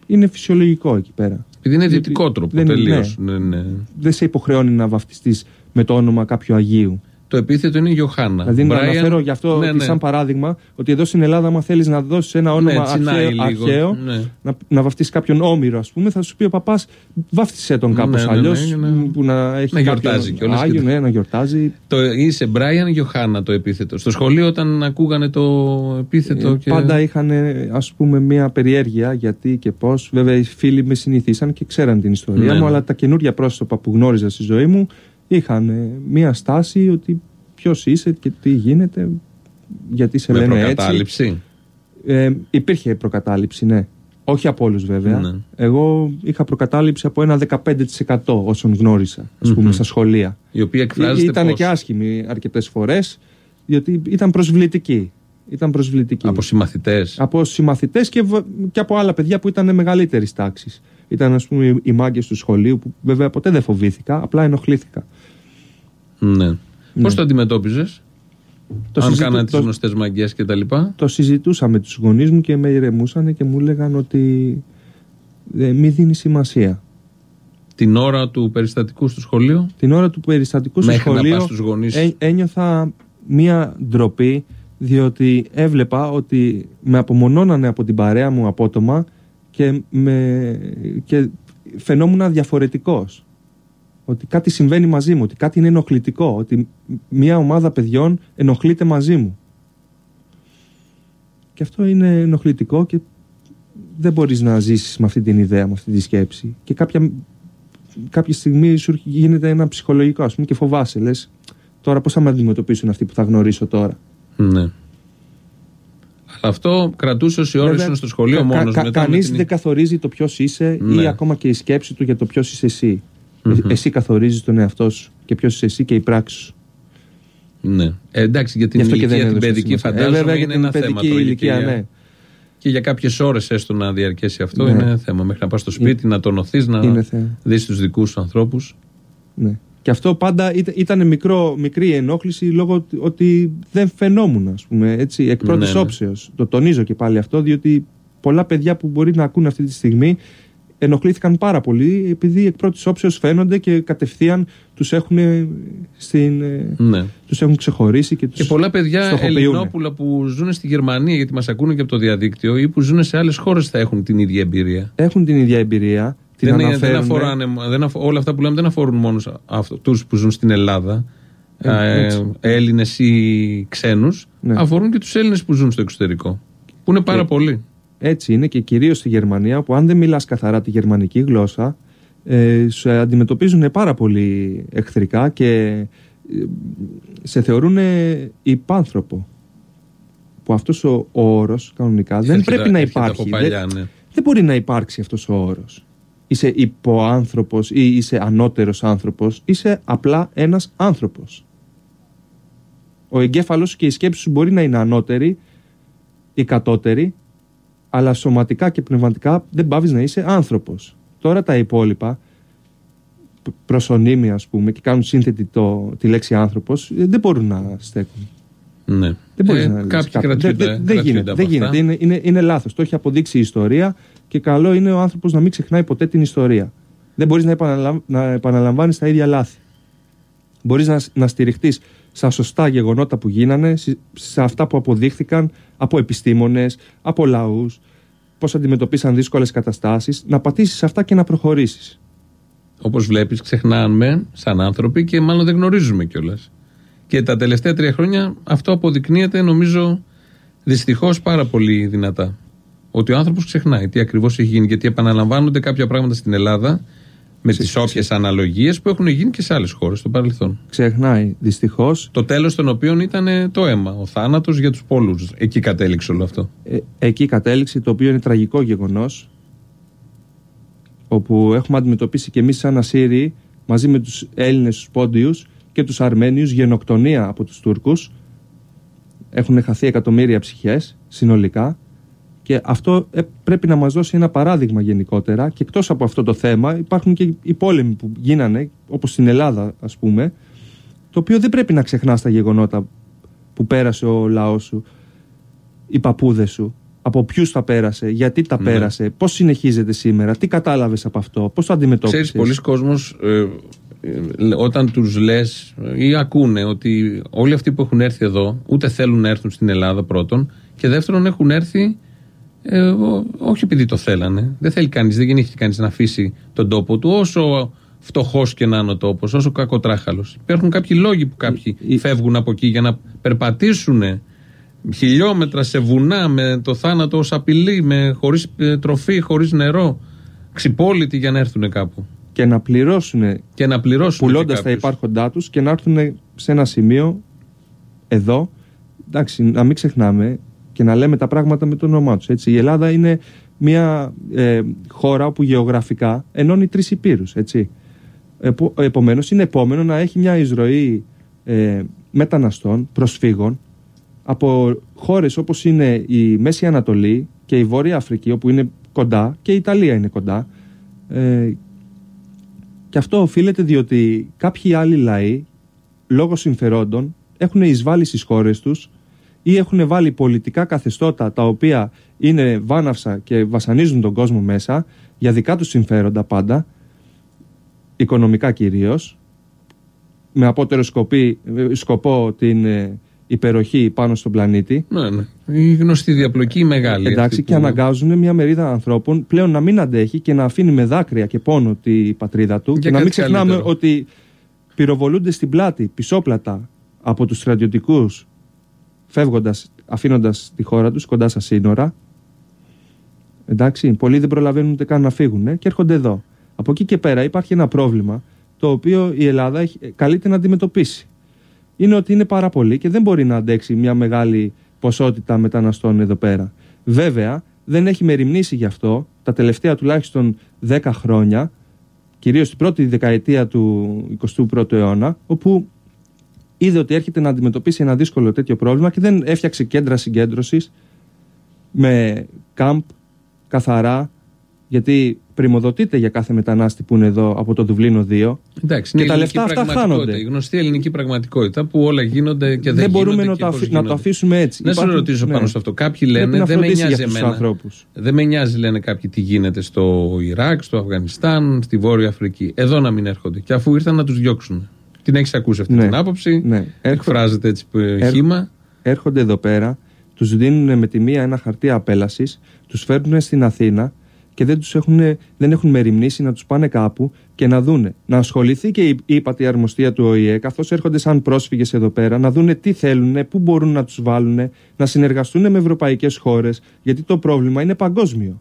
είναι φυσιολογικό εκεί πέρα. Επειδή είναι Διότι δυτικό τρόπο δεν είναι- τελείως. ναι. Ναι, ναι. Δεν σε υποχρεώνει να βαφτιστείς με το όνομα κάποιου Αγίου. Το επίθετο είναι Γιωχάννα. Δηλαδή να Μπράιαν- αναφέρω γι' αυτό ναι, ότι ναι. σαν παράδειγμα ότι εδώ στην Ελλάδα, άμα θέλεις να δώσεις ένα όνομα Ναι, τσινάει αρχαίο, λίγο. αρχαίο, Ναι. να, να βαφτίσεις κάποιον όμηρο, ας πούμε, θα σου πει ο παπάς, βάφτισε τον κάπως Ναι, ναι, αλλιώς. ναι, ναι. Που να έχει Να κάποιον γιορτάζει κιόλας Άγιο, και- ναι, να γιορτάζει. Το είσαι Μπράιαν Γιωχάννα το επίθετο. Στο σχολείο όταν ακούγανε το επίθετο. Ε, και... Πάντα είχαν, ας πούμε, μια περιέργεια γιατί και πώς. Βέβαια, οι φίλοι με συνηθίσαν και ξέραν την ιστορία Ναι, μου, ναι. αλλά τα καινούργια πρόσωπα που γνώριζα στη ζωή μου είχαν ε, μια στάση ότι ποιος είσαι και τι γίνεται, γιατί σε με λένε έτσι. προκατάληψη; Ε, υπήρχε προκατάληψη, ναι. Όχι από όλους βέβαια. Ναι. Εγώ είχα προκατάληψη από ένα 15% όσων γνώρισα, ας πούμε, Μμμ. στα σχολεία. Η οποία εκφράζεται. Ήταν πώς; και άσχημη αρκετές φορές, διότι ήταν προσβλητική. Ήταν προσβλητική. Από συμμαθητές; από συμμαθητές και, β- και από άλλα παιδιά που ήταν μεγαλύτερης τάξης. Ήταν, ας πούμε, οι- οι μάγκες του σχολείου, που βέβαια ποτέ δεν φοβήθηκα, απλά ενοχλήθηκα. Ναι. Πώς το αντιμετώπιζες, Το, Αν συζητού- κάνατε τις το- γνωστές μαγκές κτλ. το συζητούσα με τους γονείς μου και με ηρεμούσαν και μου έλεγαν ότι ε, μη δίνεις σημασία. Την ώρα του περιστατικού στο σχολείο; Την ώρα του περιστατικού στο Μέχρι να σχολείο πας στους γονείς. έ- ένιωθα μία ντροπή διότι έβλεπα ότι με απομονώνανε από την παρέα μου απότομα και, με, και φαινόμουν διαφορετικός. Ότι κάτι συμβαίνει μαζί μου, ότι κάτι είναι ενοχλητικό, ότι μία ομάδα παιδιών ενοχλείται μαζί μου. Και αυτό είναι ενοχλητικό και δεν μπορείς να ζήσεις με αυτή την ιδέα, με αυτή τη σκέψη. Και κάποια, κάποια στιγμή σου γίνεται ένα ψυχολογικό, ας πούμε, και φοβάσαι. Λες, Τώρα πώς θα με αντιμετωπίσουν αυτοί που θα γνωρίσω τώρα; Ναι. Αλλά αυτό κρατούσε όση ώρα Βέβαια, ήσουν στο σχολείο κα- μόνος. κα- κανείς δεν καθορίζει το ποιος είσαι Ναι. ή ακόμα και η σκέψη του για το ποιος είσαι εσύ. Ε, Εσύ καθορίζεις τον εαυτό σου και ποιος είσαι εσύ και η πράξη σου. Ναι. Ε, εντάξει, για την Γι' αυτό και ηλικία, δεν την έδωσα παιδική σημασία. Ε, φαντάζομαι βέβαια, για είναι την ένα παιδική θέμα. τρώγει ηλικία, και, ναι. και για κάποιες ώρες έστω να διαρκέσει αυτό Ναι. είναι θέμα. Μέχρι να πας στο σπίτι, να τονωθεί, να Είναι θέμα. δεις τους δικούς σου ανθρώπους. Ναι. Και αυτό πάντα ήταν, ήταν μικρό, μικρή ενόχληση λόγω ότι- ότι δεν φαινόμουν, ας πούμε, έτσι, εκ πρώτης Ναι, ναι. όψεως. Το τονίζω και πάλι αυτό, διότι πολλά παιδιά που μπορεί να ακούν αυτή τη στιγμή ενοχλήθηκαν πάρα πολύ επειδή εκ πρώτης όψεως φαίνονται και κατευθείαν τους έχουν, ε, στην, ε, Ναι. τους έχουν ξεχωρίσει και τους Και πολλά παιδιά στοχοποιούν. Ελληνόπουλα που ζουν στη Γερμανία, γιατί μας ακούνε και από το διαδίκτυο, ή που ζουν σε άλλες χώρες θα έχουν την ίδια εμπειρία; Έχουν την ίδια εμπειρία, την δεν, είναι- δεν αναφέρουν. αφοράνε, δεν αφο- όλα αυτά που λέμε δεν αφορούν μόνο αυτούς που ζουν στην Ελλάδα, Ε, ε, έτσι. Έλληνες ή ξένους, Ναι. αφορούν και τους Έλληνες που ζουν στο εξωτερικό. Που είναι πάρα Και- πολλοί. Έτσι είναι και κυρίως στη Γερμανία, που αν δεν μιλάς καθαρά τη γερμανική γλώσσα, ε, σε αντιμετωπίζουν πάρα πολύ εχθρικά και ε, σε θεωρούν υπάνθρωπο. Που αυτός ο, ο όρος κανονικά δεν Έρχεται- πρέπει να έρχεται υπάρχει. Από παλιά, δεν, ναι. δεν μπορεί να υπάρξει αυτός ο όρος. Είσαι υποάνθρωπος ή είσαι ανώτερος άνθρωπος, είσαι απλά ένας άνθρωπος. Ο εγκέφαλος σου και η σκέψη σου μπορεί να είναι ανώτερη ή κατώτερη, αλλά σωματικά και πνευματικά δεν πάβεις να είσαι άνθρωπος. Τώρα τα υπόλοιπα, π- προσωνύμια ας πούμε, και κάνουν σύνθετη το, τη λέξη άνθρωπος, ε, δεν μπορούν να στέκουν. ναι. Δεν μπορείς Ε, να λες Κάποιοι κάποιο. κρατιούνται, Δεν, δεν, δεν κρατιούνται γίνεται. από Δεν αυτά. γίνεται. Είναι, είναι, είναι λάθος. Το έχει αποδείξει η ιστορία και καλό είναι ο άνθρωπος να μην ξεχνάει ποτέ την ιστορία. Δεν μπορείς να, επαναλαμ, να επαναλαμβάνεις τα ίδια λάθη. Μπορείς να, να στηριχτείς στα σωστά γεγονότα που γίνανε, σε- σε αυτά που αποδείχθηκαν από επιστήμονες, από λαούς, πώς αντιμετωπίσαν δύσκολες καταστάσεις, να πατήσεις αυτά και να προχωρήσεις. Όπως βλέπεις, ξεχνάμε σαν άνθρωποι και μάλλον δεν γνωρίζουμε κιόλας. Και τα τελευταία τρία χρόνια αυτό αποδεικνύεται, νομίζω, δυστυχώς πάρα πολύ δυνατά. Ότι ο άνθρωπος ξεχνάει τι ακριβώς έχει γίνει. Γιατί επαναλαμβάνονται κάποια πράγματα στην Ελλάδα με τις όποιες αναλογίες που έχουν γίνει και σε άλλες χώρες στο παρελθόν. Ξεχνάει δυστυχώς Το τέλος των οποίων ήταν το αίμα, ο θάνατος για τους πολλού. Εκεί κατέληξε όλο αυτό. Ε, εκεί κατέληξε το οποίο είναι τραγικό γεγονός όπου έχουμε αντιμετωπίσει και εμείς σαν Ασσύριοι μαζί με τους Έλληνες τους Πόντιους και τους Αρμένιους γενοκτονία από τους Τούρκους έχουν χαθεί εκατομμύρια ψυχές συνολικά και αυτό ε, πρέπει να μας δώσει ένα παράδειγμα γενικότερα και εκτός από αυτό το θέμα υπάρχουν και οι πόλεμοι που γίνανε όπως στην Ελλάδα ας πούμε το οποίο δεν πρέπει να ξεχνάς τα γεγονότα που πέρασε ο λαός σου οι παππούδες σου, από ποιους τα πέρασε, γιατί τα Ναι. πέρασε, πώς συνεχίζεται σήμερα, τι κατάλαβες από αυτό, πώς το αντιμετώπισες. Ξέρεις, πολλοί κόσμος ε, ε, όταν τους λες ε, ή ακούνε ότι όλοι αυτοί που έχουν έρθει εδώ ούτε θέλουν να έρθουν στην Ελλάδα πρώτον και δεύτερον έχουν έρθει ε, ο- όχι επειδή το θέλανε. Δεν θέλει κανείς, δεν γεννήθηκε κανείς να αφήσει τον τόπο του όσο φτωχός και να είναι ο τόπος, όσο κακοτράχαλος. Υπάρχουν κάποιοι λόγοι που κάποιοι Η- φεύγουν από εκεί για να περπατήσουν χιλιόμετρα σε βουνά με το θάνατο ως απειλή, με, χωρίς ε, τροφή, χωρίς νερό, ξυπόλυτοι για να έρθουν κάπου Και να πληρώσουν και να πληρώσουν. πουλώντας και τα κάποιους. υπάρχοντά τους και να έρθουν σε ένα σημείο εδώ. Εντάξει, να μην ξεχνάμε και να λέμε τα πράγματα με το όνομά τους. Η Ελλάδα είναι μια ε, χώρα όπου γεωγραφικά ενώνει τρεις υπήρους. Επο, Επομένως, είναι επόμενο να έχει μια εισρωή ε, μεταναστών, προσφύγων από χώρες όπως είναι η Μέση Ανατολή και η Βόρεια Αφρική όπου είναι κοντά και η Ιταλία είναι κοντά ε, και αυτό οφείλεται διότι κάποιοι άλλοι λαοί λόγω συμφερόντων έχουν εισβάλει στις χώρες τους ή έχουν βάλει πολιτικά καθεστώτα τα οποία είναι βάναυσα και βασανίζουν τον κόσμο μέσα για δικά τους συμφέροντα πάντα οικονομικά κυρίως με απότερο σκοπή, σκοπό την ε, υπεροχή πάνω στον πλανήτη Ναι, ναι. Η γνωστή διαπλοκή η μεγάλη. Εντάξει, αυτή και που- αναγκάζουν μια μερίδα ανθρώπων πλέον να μην αντέχει και να αφήνει με δάκρυα και πόνο τη πατρίδα του. Για και να κάτι μην ξεχνάμε καλύτερο. ότι πυροβολούνται στην πλάτη πισόπλατα από τους στρατιωτικούς φεύγοντας, αφήνοντας τη χώρα τους κοντά στα σύνορα. Εντάξει, πολλοί δεν προλαβαίνουν ούτε καν να φύγουν ε, και έρχονται εδώ. Από εκεί και πέρα υπάρχει ένα πρόβλημα το οποίο η Ελλάδα έχει, καλείται να αντιμετωπίσει. είναι ότι είναι πάρα πολύ και δεν μπορεί να αντέξει μια μεγάλη ποσότητα μεταναστών εδώ πέρα. Βέβαια, δεν έχει μεριμνήσει γι' αυτό τα τελευταία τουλάχιστον 10 χρόνια, κυρίως την πρώτη δεκαετία του 21ου αιώνα, όπου είδε ότι έρχεται να αντιμετωπίσει ένα δύσκολο τέτοιο πρόβλημα και δεν έφτιαξε κέντρα συγκέντρωσης με κάμπ καθαρά, γιατί πρημοδοτείται για κάθε μετανάστη που είναι εδώ από το Δουβλίνο 2. Εντάξει, και είναι τα η λεφτά ελληνική αυτά πραγματικότητα, χάνονται. Η γνωστή ελληνική πραγματικότητα που όλα γίνονται και δεν, Δεν μπορούμε γίνονται να και το, πώς αφή- να το γίνονται. αφήσουμε έτσι. Να σε Υπάρχουν- ρωτήσω ναι. πάνω σε αυτό. Κάποιοι Πρέπει λένε να δεν με φροντίσει για νοιάζει αυτούς τους εμένα. ανθρώπους. Δεν με νοιάζει, λένε κάποιοι, τι γίνεται στο Ιράκ, στο Αφγανιστάν, στη Βόρεια Αφρική. Εδώ να μην έρχονται. Και αφού ήρθαν να τους διώξουν. Την έχεις ακούσει αυτή Ναι. την άποψη. Ναι. Εκφράζεται έτσι ε, Έρχ- χήμα. έρχονται εδώ πέρα, τους δίνουν με τη μία ένα χαρτί απέλασης, τους φέρνουν στην Αθήνα και δεν, τους έχουν, δεν έχουν μεριμνήσει να τους πάνε κάπου και να δούνε. Να ασχοληθεί και η, η ύπατη αρμοστία του ΟΗΕ, καθώς έρχονται σαν πρόσφυγες εδώ πέρα, να δούνε τι θέλουν, πού μπορούν να τους βάλουν, να συνεργαστούν με ευρωπαϊκές χώρες, γιατί το πρόβλημα είναι παγκόσμιο.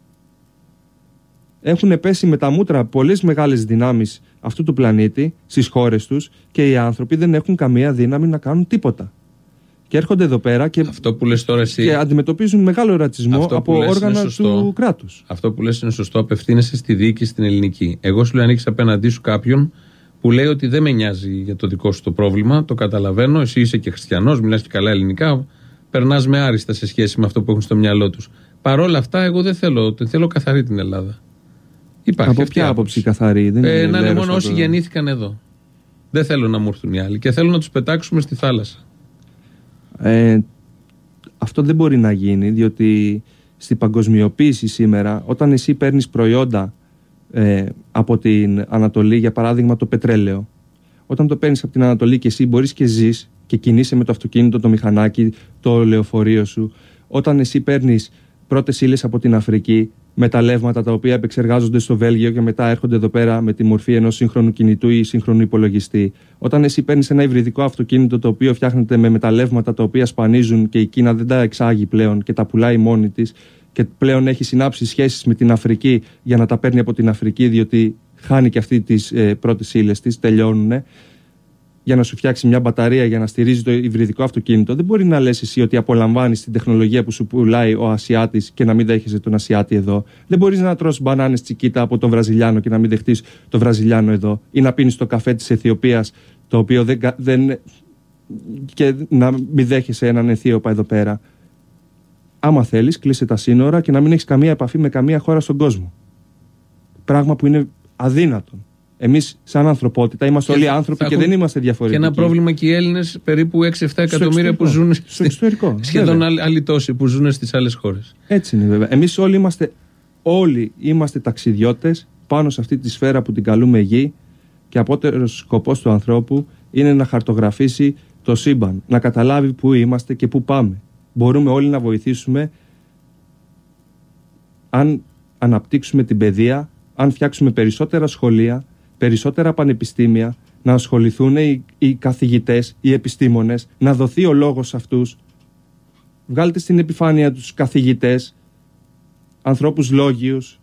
Έχουν πέσει με τα μούτρα πολλές μεγάλες δυνάμεις αυτού του πλανήτη στις χώρες τους και οι άνθρωποι δεν έχουν καμία δύναμη να κάνουν τίποτα. Και έρχονται εδώ πέρα και, Αυτό που λες τώρα εσύ. και αντιμετωπίζουν μεγάλο ρατσισμό Αυτό που από λες είναι όργανα σωστό. του κράτους. Αυτό που λες είναι σωστό. Απευθύνεσαι στη διοίκηση στην ελληνική. Εγώ σου λέω αν έχει απέναντί σου κάποιον που λέει ότι δεν με νοιάζει για το δικό σου το πρόβλημα. Το καταλαβαίνω. Εσύ είσαι και χριστιανός, μιλάς και καλά ελληνικά. Περνάς με άριστα σε σχέση με αυτό που έχουν στο μυαλό τους. Παρ' όλα αυτά, εγώ δεν θέλω. δεν Θέλω καθαρή την Ελλάδα. Υπάρχει από αυτή ποια η άποψη καθαρή. Δεν Ε, είναι να είναι λέρος μόνο από όσοι το- γεννήθηκαν εδώ. Δεν θέλω να μου έρθουν οι άλλοι. Και θέλω να τους πετάξουμε στη θάλασσα. Ε, αυτό δεν μπορεί να γίνει, διότι στην παγκοσμιοποίηση σήμερα, όταν εσύ παίρνεις προϊόντα ε, από την Ανατολή, για παράδειγμα το πετρέλαιο, όταν το παίρνεις από την Ανατολή και εσύ μπορείς και ζεις και κινείσαι με το αυτοκίνητο, το μηχανάκι, το λεωφορείο σου, όταν εσύ παίρνεις πρώτες ύλες από την Αφρική, μεταλλεύματα τα οποία επεξεργάζονται στο Βέλγιο και μετά έρχονται εδώ πέρα με τη μορφή ενός σύγχρονου κινητού ή σύγχρονου υπολογιστή. Όταν εσύ παίρνεις ένα υβριδικό αυτοκίνητο το οποίο φτιάχνεται με μεταλλεύματα τα οποία σπανίζουν και η Κίνα δεν τα εξάγει πλέον και τα πουλάει μόνη της και πλέον έχει συνάψει σχέσεις με την Αφρική για να τα παίρνει από την Αφρική, διότι χάνει και αυτή τις ε, πρώτες ύλες της, τελειώνουν για να σου φτιάξει μια μπαταρία για να στηρίζει το υβριδικό αυτοκίνητο, δεν μπορεί να λες εσύ ότι απολαμβάνεις την τεχνολογία που σου πουλάει ο Ασιάτης και να μην δέχεσαι τον Ασιάτη εδώ. Δεν μπορείς να τρως μπανάνες τσικίτα από τον Βραζιλιάνο και να μην δεχτείς τον Βραζιλιάνο εδώ. Ή να πίνεις το καφέ της Αιθιοπίας, το οποίο δεν, κα- δεν. και να μην δέχεσαι έναν Αιθίωπα εδώ πέρα. Άμα θέλεις, κλείσε τα σύνορα και να μην έχεις καμία επαφή με καμία χώρα στον κόσμο. Πράγμα που είναι αδύνατον. Εμείς, σαν ανθρωπότητα, είμαστε Και όλοι θα άνθρωποι και έχουν δεν είμαστε Και διαφορετικοί. ένα πρόβλημα και οι Έλληνες, περίπου 6-7 εκατομμύρια που εξωτερικό. ζουν. Στο στη- εξωτερικό, [laughs] Σχεδόν βέβαια. άλλοι, άλλοι τόσοι που ζουν στις άλλες χώρες. Έτσι είναι βέβαια. Εμείς όλοι είμαστε, όλοι είμαστε ταξιδιώτες πάνω σε αυτή τη σφαίρα που την καλούμε γη και απότερος σκοπός του ανθρώπου είναι να χαρτογραφήσει το σύμπαν, να καταλάβει πού είμαστε και πού πάμε. Μπορούμε όλοι να βοηθήσουμε αν αναπτύξουμε την παιδεία, αν φτιάξουμε περισσότερα σχολεία, περισσότερα πανεπιστήμια, να ασχοληθούν οι, οι καθηγητές, οι επιστήμονες, να δοθεί ο λόγος σε αυτούς. Βγάλτε στην επιφάνεια τους καθηγητές, ανθρώπους λόγιους.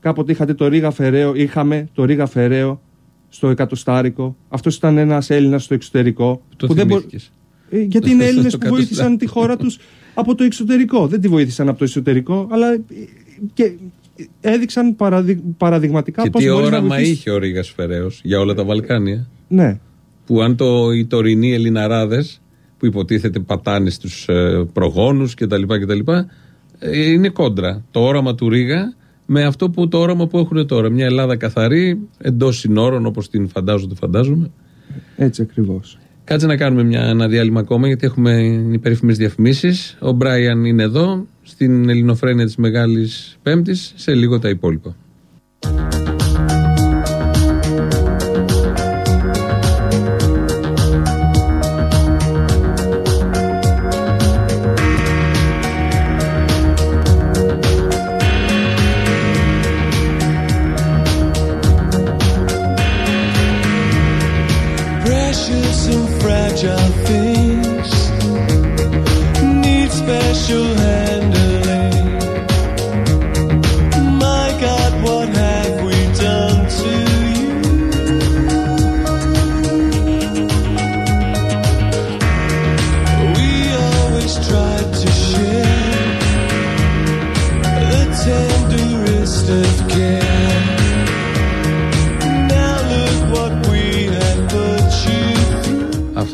Κάποτε είχατε το Ρίγα Φεραίο, είχαμε το Ρίγα Φεραίο στο εκατοστάρικο. Αυτός ήταν ένας Έλληνας στο εξωτερικό. Το που δεν μπο- θυμήθηκες. ε, γιατί είναι [laughs] Στο Έλληνες που εκατοστάρικο. βοήθησαν τη χώρα τους από το εξωτερικό. Δεν τη βοήθησαν από το εσωτερικό, αλλά ε, και έδειξαν παραδει- παραδειγματικά Και πώς τι μπορείς να όραμα βοηθήσεις. είχε ο Ρίγα Φεραίος για όλα τα Βαλκάνια; Ναι. Που αν το, οι τωρινοί Ελληναράδες, που υποτίθεται πατάνε στους ε, προγόνους κτλ. κτλ ε, είναι κόντρα. Το όραμα του Ρίγα με αυτό που το όραμα που έχουν τώρα. Μια Ελλάδα καθαρή, εντός συνόρων όπως την φαντάζονται, φαντάζομαι. Έτσι ακριβώς. Κάτσε να κάνουμε μια, ένα διάλειμμα ακόμα γιατί έχουμε υπερήφημε διαφημίσεις. Ο Μπράιαν είναι εδώ στην ελληνοφρένεια της Μεγάλης Πέμπτης. Σε λίγο τα υπόλοιπα.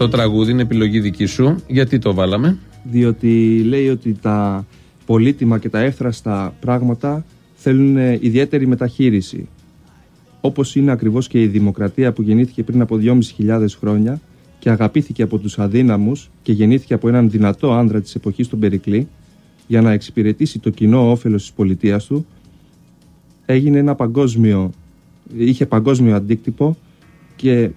Το τραγούδι, είναι επιλογή δική σου. Γιατί το βάλαμε; διότι λέει ότι τα πολύτιμα και τα εύθραστα πράγματα θέλουν ε, ιδιαίτερη μεταχείριση. Όπως είναι ακριβώς και η δημοκρατία που γεννήθηκε πριν από 2.500 χρόνια και αγαπήθηκε από τους αδύναμους και γεννήθηκε από έναν δυνατό άνδρα της εποχής των Περικλή για να εξυπηρετήσει το κοινό όφελος της πολιτείας του έγινε ένα παγκόσμιο, είχε παγκόσμιο αντίκτυπο και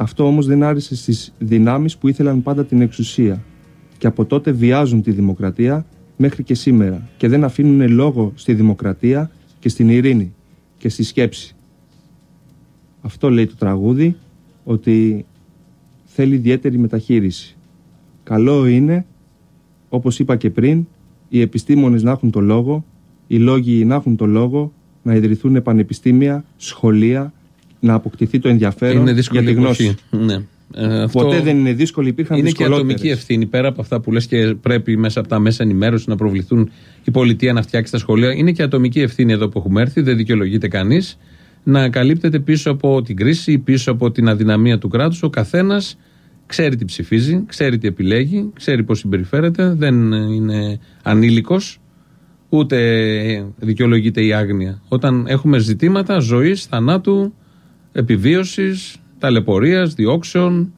αυτό όμως δεν άρεσε στις δυνάμεις που ήθελαν πάντα την εξουσία και από τότε βιάζουν τη δημοκρατία μέχρι και σήμερα και δεν αφήνουν λόγο στη δημοκρατία και στην ειρήνη και στη σκέψη. Αυτό λέει το τραγούδι ότι θέλει ιδιαίτερη μεταχείριση. Καλό είναι, όπως είπα και πριν, οι επιστήμονες να έχουν το λόγο, οι λόγοι να έχουν το λόγο, να ιδρυθούν πανεπιστήμια, σχολεία, να αποκτηθεί το ενδιαφέρον είναι για δύσκολη τη γνώση. εποχή. Ναι. Ε, αυτό Ποτέ δεν είναι δύσκολο, υπήρχαν είναι και δυσκολότερες. ατομική ευθύνη. Πέρα από αυτά που λες και πρέπει μέσα από τα μέσα ενημέρωσης να προβληθούν η πολιτεία να φτιάξει τα σχολεία. Είναι και ατομική ευθύνη εδώ που έχουμε έρθει. Δεν δικαιολογείται κανείς να καλύπτεται πίσω από την κρίση, πίσω από την αδυναμία του κράτους. Ο καθένας ξέρει τι ψηφίζει, ξέρει τι επιλέγει, ξέρει πώς συμπεριφέρεται. Δεν είναι ανήλικος, ούτε δικαιολογείται η άγνοια. Όταν έχουμε ζητήματα ζωής, θανάτου, επιβίωσης, ταλαιπωρίας, διώξεων,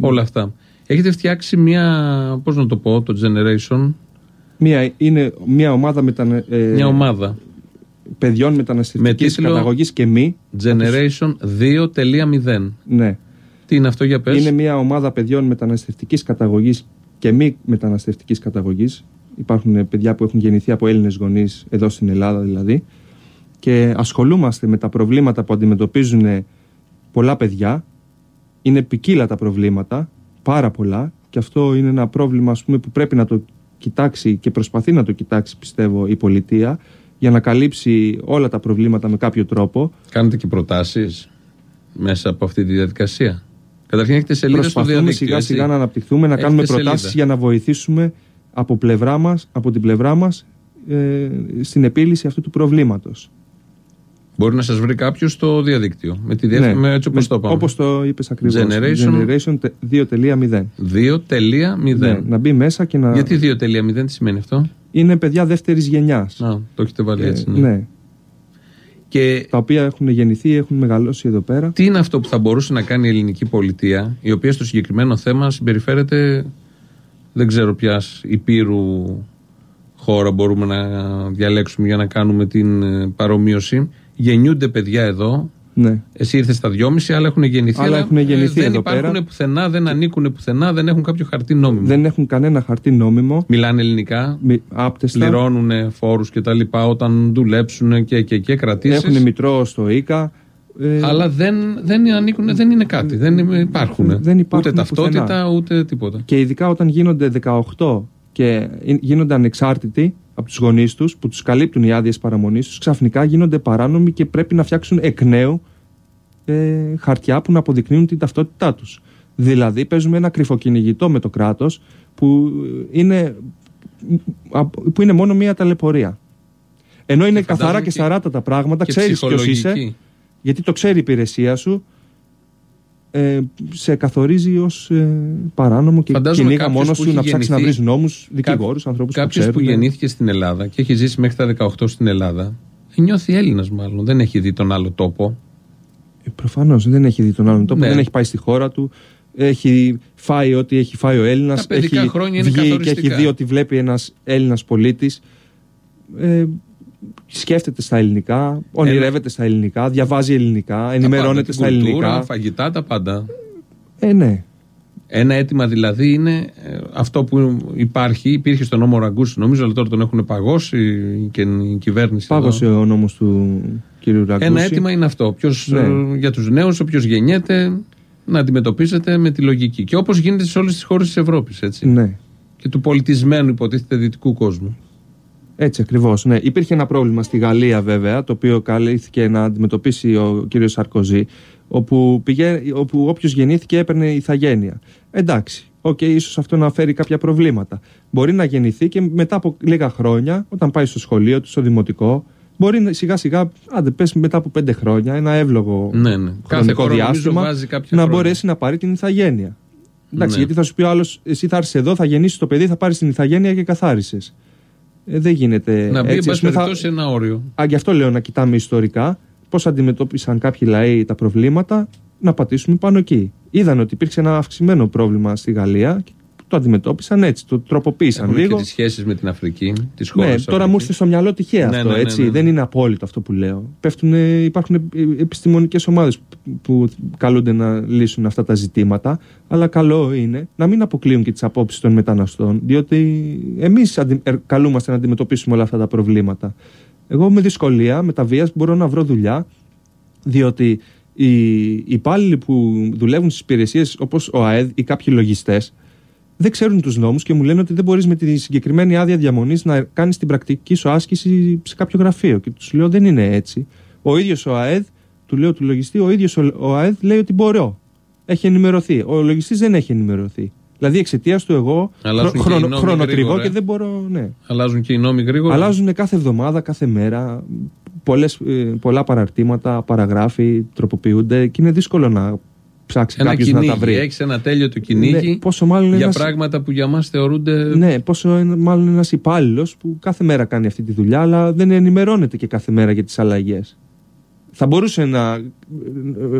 όλα αυτά. Έχετε φτιάξει μια, πώς να το πω, το generation, Μία, είναι μια ομάδα μετανα, ε, μια ομάδα. παιδιών Με μεταναστευτικής τίτλο καταγωγής και μη. Generation 2.0. Ναι. Τι είναι αυτό για πες. Είναι μια ομάδα παιδιών μεταναστευτικής καταγωγής και μη μεταναστευτικής καταγωγής. Υπάρχουν ε, παιδιά που έχουν γεννηθεί από Έλληνες γονείς, εδώ στην Ελλάδα δηλαδή. Και ασχολούμαστε με τα προβλήματα που αντιμετωπίζουν ε, πολλά παιδιά. Είναι ποικίλα τα προβλήματα, πάρα πολλά. Και αυτό είναι ένα πρόβλημα ας πούμε, που πρέπει να το κοιτάξει και προσπαθεί να το κοιτάξει πιστεύω η πολιτεία για να καλύψει όλα τα προβλήματα με κάποιο τρόπο. Κάνετε και προτάσεις μέσα από αυτή τη διαδικασία; Καταρχήν έχετε σελίδα στο Προσπαθούμε διαδίκτυο. σιγά έτσι; σιγά να αναπτυχθούμε, να Έχετε κάνουμε σελίδα. προτάσεις για να βοηθήσουμε από, πλευρά μας, από την πλευρά μας ε, στην επίλυση αυτού του προβλήματος. Μπορεί να σας βρει κάποιος στο διαδίκτυο. Με τη διεύθυνση, με έτσι όπως με- το πάμε. Όπως το είπες ακριβώς. Generation- Generation 2.0. 2.0. Ναι, να μπει μέσα και να... Γιατί 2.0, τι σημαίνει αυτό; Είναι παιδιά δεύτερης γενιάς. Α, το έχετε βάλει Ε, έτσι. Ναι. ναι. Και Τα οποία έχουν γεννηθεί, έχουν μεγαλώσει εδώ πέρα. τι είναι αυτό που θα μπορούσε να κάνει η ελληνική πολιτεία, η οποία στο συγκεκριμένο θέμα συμπεριφέρεται, δεν ξέρω ποιας υπήρου χώρα μπορούμε να διαλέξουμε για να κάνουμε την ε, παρομοίωση. Γεννιούνται παιδιά εδώ. Ναι. Εσύ ήρθες στα δυόμιση, άλλα έχουν γεννηθεί. Άλλα έχουν γεννηθεί δεν εδώ υπάρχουν πέρα. πουθενά, δεν ανήκουν πουθενά, δεν έχουν κάποιο χαρτί νόμιμο. Δεν έχουν κανένα χαρτί νόμιμο. Μιλάνε ελληνικά, μη- Άπτεστα. πληρώνουν φόρους κτλ. όταν δουλέψουν και, και, και κρατήσεις. Έχουν μητρό στο ΙΚΑ. ε, Αλλά δεν, δεν ανήκουν, δεν είναι κάτι. Δεν υπάρχουν. Δεν υπάρχουν ούτε ταυτότητα, πουθενά. ούτε τίποτα. Και ειδικά όταν γίνονται 18 και γίνονται ανεξάρτητοι από τους γονείς τους που τους καλύπτουν οι άδειες παραμονής τους ξαφνικά γίνονται παράνομοι και πρέπει να φτιάξουν εκ νέου ε, χαρτιά που να αποδεικνύουν την ταυτότητά τους. Δηλαδή παίζουμε ένα κρυφοκυνηγητό με το κράτος που είναι, που είναι μόνο μία ταλαιπωρία. Ενώ είναι Και καθαρά φαντάζομαι και και- σταράτα τα πράγματα, και ξέρεις ποιος είσαι, ψυχολογική. γιατί το ξέρει η υπηρεσία σου, ε, σε καθορίζει ως ε, παράνομο και Φαντάζομαι κυνήγα κάποιος μόνος που σου έχει να ψάξει να γεννηθεί- βρεις νόμους, δικηγόρους, ανθρώπους που Κάποιος που, ξέρουν. γεννήθηκε στην Ελλάδα και έχει ζήσει μέχρι τα 18 στην Ελλάδα, νιώθει Έλληνας μάλλον. Δεν έχει δει τον άλλο τόπο. Ε, προφανώς δεν έχει δει τον άλλον τόπο, Ναι. δεν έχει πάει στη χώρα του, έχει φάει ό,τι έχει φάει ο Έλληνας, Τα παιδικά έχει χρόνια είναι βγει και έχει καθοριστικά. δει ότι βλέπει ένας Έλληνας πολίτης, ε, σκέφτεται στα ελληνικά, ονειρεύεται στα ελληνικά, διαβάζει ελληνικά, Τα πάντα, ενημερώνεται την στα κουλτούρα, ελληνικά. Φαγητά, τα πάντα. Ε, ναι. Ένα αίτημα δηλαδή είναι ε, αυτό που υπάρχει, υπήρχε στον νόμο Ραγκούση νομίζω, αλλά τώρα τον έχουν παγώσει και η κυβέρνηση. εδώ. Πάγωσε ο νόμος του κύριου Ραγκούση. Ένα αίτημα είναι αυτό. Ποιος, Ναι. ε, για τους νέους, όποιος γεννιέται, να αντιμετωπίζεται με τη λογική. Και όπως γίνεται σε όλες τις χώρες της Ευρώπης, έτσι. Ναι. Και του πολιτισμένου, υποτίθεται, δυτικού κόσμου. Έτσι ακριβώς. Ναι. Υπήρχε ένα πρόβλημα στη Γαλλία, βέβαια, το οποίο καλήθηκε να αντιμετωπίσει ο κύριος Σαρκοζή, όπου, πηγα... όπου όποιος γεννήθηκε έπαιρνε ιθαγένεια. Εντάξει. Οκ, ίσως αυτό να φέρει κάποια προβλήματα. Μπορεί να γεννηθεί και μετά από λίγα χρόνια, όταν πάει στο σχολείο του, στο δημοτικό, μπορεί να- σιγά σιγά, άντε πες μετά από πέντε χρόνια, ένα εύλογο Ναι, ναι. Κάθε χρονικό χώρα νομίζω διάστημα, βάζει κάποια να χρόνια. μπορέσει να πάρει την ιθαγένεια. Εντάξει, Ναι. γιατί θα σου πει ο άλλος, εσύ θα έρθεις εδώ, θα γεννήσεις το παιδί, θα πάρεις την ηθαγένεια και καθάρισες. Ε, δεν γίνεται. Να μπει, εν έτσι. πάση Ας πούμε, θα- περιπτώσει, σε ένα όριο. Α, γι' αυτό λέω να κοιτάμε ιστορικά πώς αντιμετώπισαν κάποιοι λαοί τα προβλήματα, να πατήσουμε πάνω εκεί. Είδαν ότι υπήρξε ένα αυξημένο πρόβλημα στη Γαλλία και το αντιμετώπισαν έτσι, το τροποποίησαν Έχουμε λίγο. και τις σχέσεις με την Αφρική, τις χώρες. Ναι, τώρα μου ήρθε στο μυαλό τυχαία Ναι, αυτό, ναι, ναι, έτσι. ναι. Δεν είναι απόλυτο αυτό που λέω. Πέφτουν, υπάρχουν επιστημονικές ομάδες που καλούνται να λύσουν αυτά τα ζητήματα. Αλλά καλό είναι να μην αποκλείουν και τις απόψεις των μεταναστών, διότι εμείς καλούμαστε να αντιμετωπίσουμε όλα αυτά τα προβλήματα. Εγώ με δυσκολία, με τα βίας, μπορώ να βρω δουλειά, διότι οι υπάλληλοι που δουλεύουν στις υπηρεσίες όπως ο ΑΕΔ ή κάποιοι λογιστές δεν ξέρουν τους νόμους και μου λένε ότι δεν μπορείς με τη συγκεκριμένη άδεια διαμονής να κάνεις την πρακτική σου άσκηση σε κάποιο γραφείο. Και τους λέω δεν είναι έτσι. Ο ίδιος ο ΑΕΔ, του λέω του λογιστή, ο ίδιος ο, ο ΑΕΔ λέει ότι μπορώ. Έχει ενημερωθεί. Ο λογιστής δεν έχει ενημερωθεί. Δηλαδή εξαιτίας του εγώ Αλλάζουν και οι χρονο, νόμοι χρονοτριβώ γρήγορα, και ε. δεν μπορώ. Ναι. Αλλάζουν και οι νόμοι γρήγορα; Αλλάζουν κάθε εβδομάδα, κάθε μέρα. Πολλές, ε, πολλά παραρτήματα, παραγράφοι τροποποιούνται και είναι δύσκολο να ψάξει Ένα κάποιος να τα κυνήγι. βρει. Έχεις ένα τέλειο το κυνήγι Ναι, πόσο μάλλον για ένας- πράγματα που για μας θεωρούνται. Ναι, πόσο ένα- μάλλον ένας υπάλληλος που κάθε μέρα κάνει αυτή τη δουλειά, αλλά δεν ενημερώνεται και κάθε μέρα για τις αλλαγές. Θα μπορούσε να,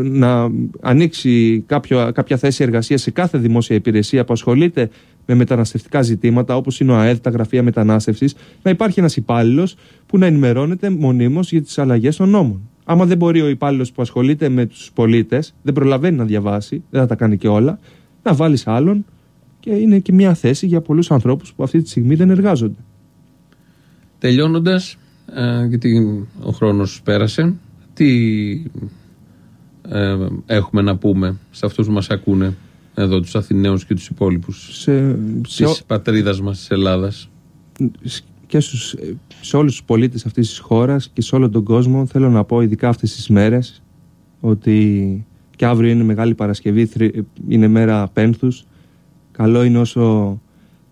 να ανοίξει κάποιο, κάποια θέση εργασίας σε κάθε δημόσια υπηρεσία που ασχολείται με μεταναστευτικά ζητήματα, όπως είναι ο ΑΕΔ, τα γραφεία μετανάστευσης, να υπάρχει ένας υπάλληλος που να ενημερώνεται μονίμως για τις αλλαγές των νόμων. Άμα δεν μπορεί ο υπάλληλος που ασχολείται με τους πολίτες, δεν προλαβαίνει να διαβάσει, δεν θα τα κάνει και όλα, να βάλεις άλλον και είναι και μια θέση για πολλούς ανθρώπους που αυτή τη στιγμή δεν εργάζονται. Τελειώνοντας, γιατί ο χρόνος πέρασε, τι ε, έχουμε να πούμε σε αυτούς που μας ακούνε εδώ, τους Αθηναίους και τους υπόλοιπους Σε, σε, τη πατρίδας μας, της Ελλάδας; Και στους, σε όλους τους πολίτες αυτής της χώρας και σε όλο τον κόσμο θέλω να πω ειδικά αυτές τις μέρες ότι και αύριο είναι Μεγάλη Παρασκευή, θρη- είναι μέρα πένθους. Καλό είναι όσο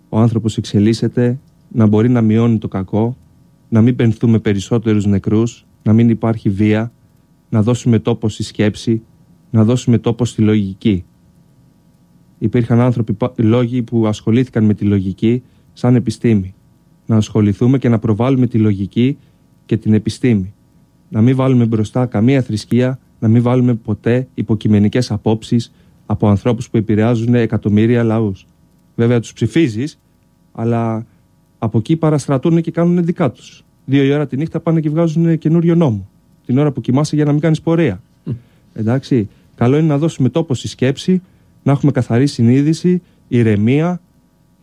ο άνθρωπος εξελίσσεται να μπορεί να μειώνει το κακό, να μην πενθούμε περισσότερους νεκρούς, να μην υπάρχει βία, να δώσουμε τόπο στη σκέψη, να δώσουμε τόπο στη λογική. Υπήρχαν άνθρωποι, πα- λόγοι που ασχολήθηκαν με τη λογική σαν επιστήμη. Να ασχοληθούμε και να προβάλλουμε τη λογική και την επιστήμη. Να μην βάλουμε μπροστά καμία θρησκεία, να μην βάλουμε ποτέ υποκειμενικές απόψεις από ανθρώπους που επηρεάζουν εκατομμύρια λαούς. Βέβαια τους ψηφίζεις, αλλά από εκεί παραστρατούν και κάνουν δικά τους. Δύο η ώρα τη νύχτα πάνε και βγάζουν καινούριο νόμο. Την ώρα που κοιμάσαι για να μην κάνεις πορεία. Εντάξει. Καλό είναι να δώσουμε τόπο στη σκέψη, να έχουμε καθαρή συνείδηση, ηρεμία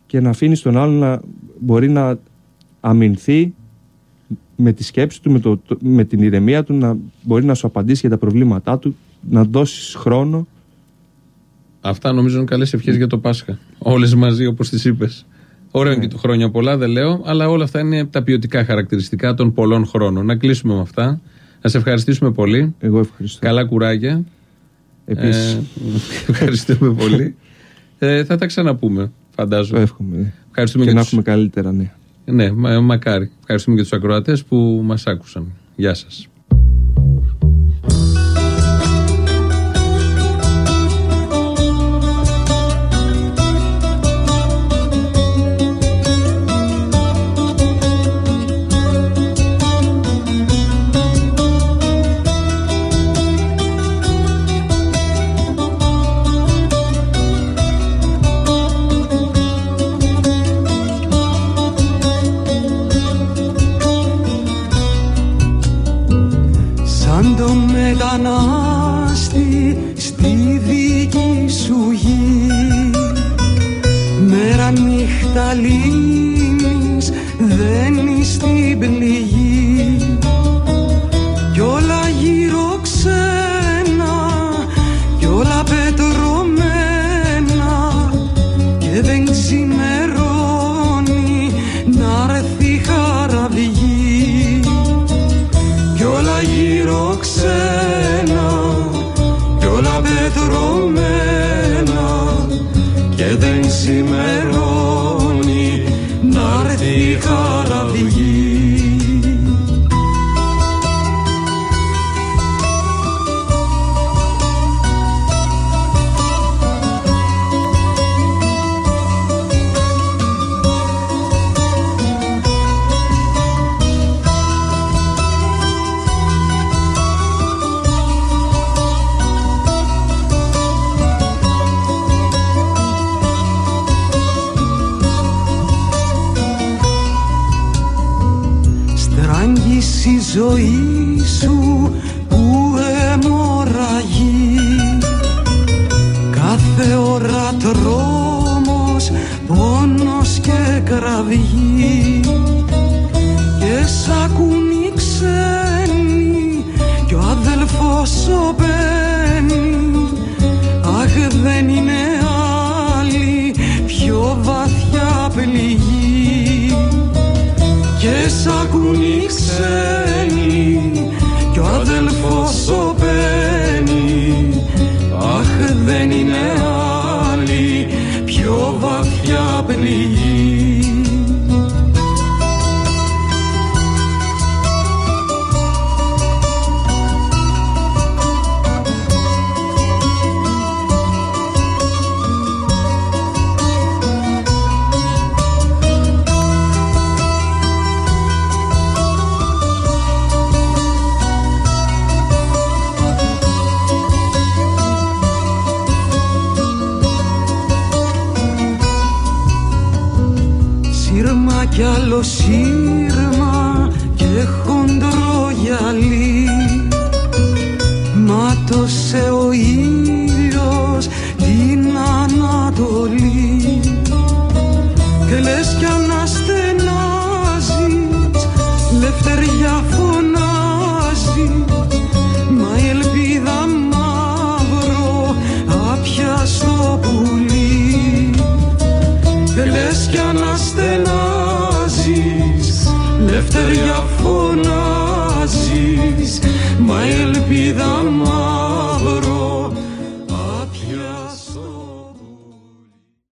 και να αφήνεις τον άλλον να μπορεί να αμυνθεί με τη σκέψη του, με, το, το- με την ηρεμία του, να μπορεί να σου απαντήσει για τα προβλήματά του, να δώσεις χρόνο. Αυτά νομίζω είναι καλές ευχές για το Πάσχα. Όλες μαζί όπως τις είπες. Ωραίο είναι και το χρόνια πολλά, δεν λέω, αλλά όλα αυτά είναι τα ποιοτικά χαρακτηριστικά των πολλών χρόνων. Να κλείσουμε με αυτά. Να σε ευχαριστήσουμε πολύ. Εγώ ευχαριστώ. Καλά κουράγια. Επίσης, Ε, ευχαριστούμε πολύ. Ε, θα τα ξαναπούμε, το φαντάζομαι. εύχομαι. Ευχαριστούμε Και και να τους- έχουμε καλύτερα νέα. Ναι, μα- μακάρι. Ευχαριστούμε και τους ακροατές που μας άκουσαν. Γεια σας. Δεν είναι άλλη. Πιο βαθιά πληγή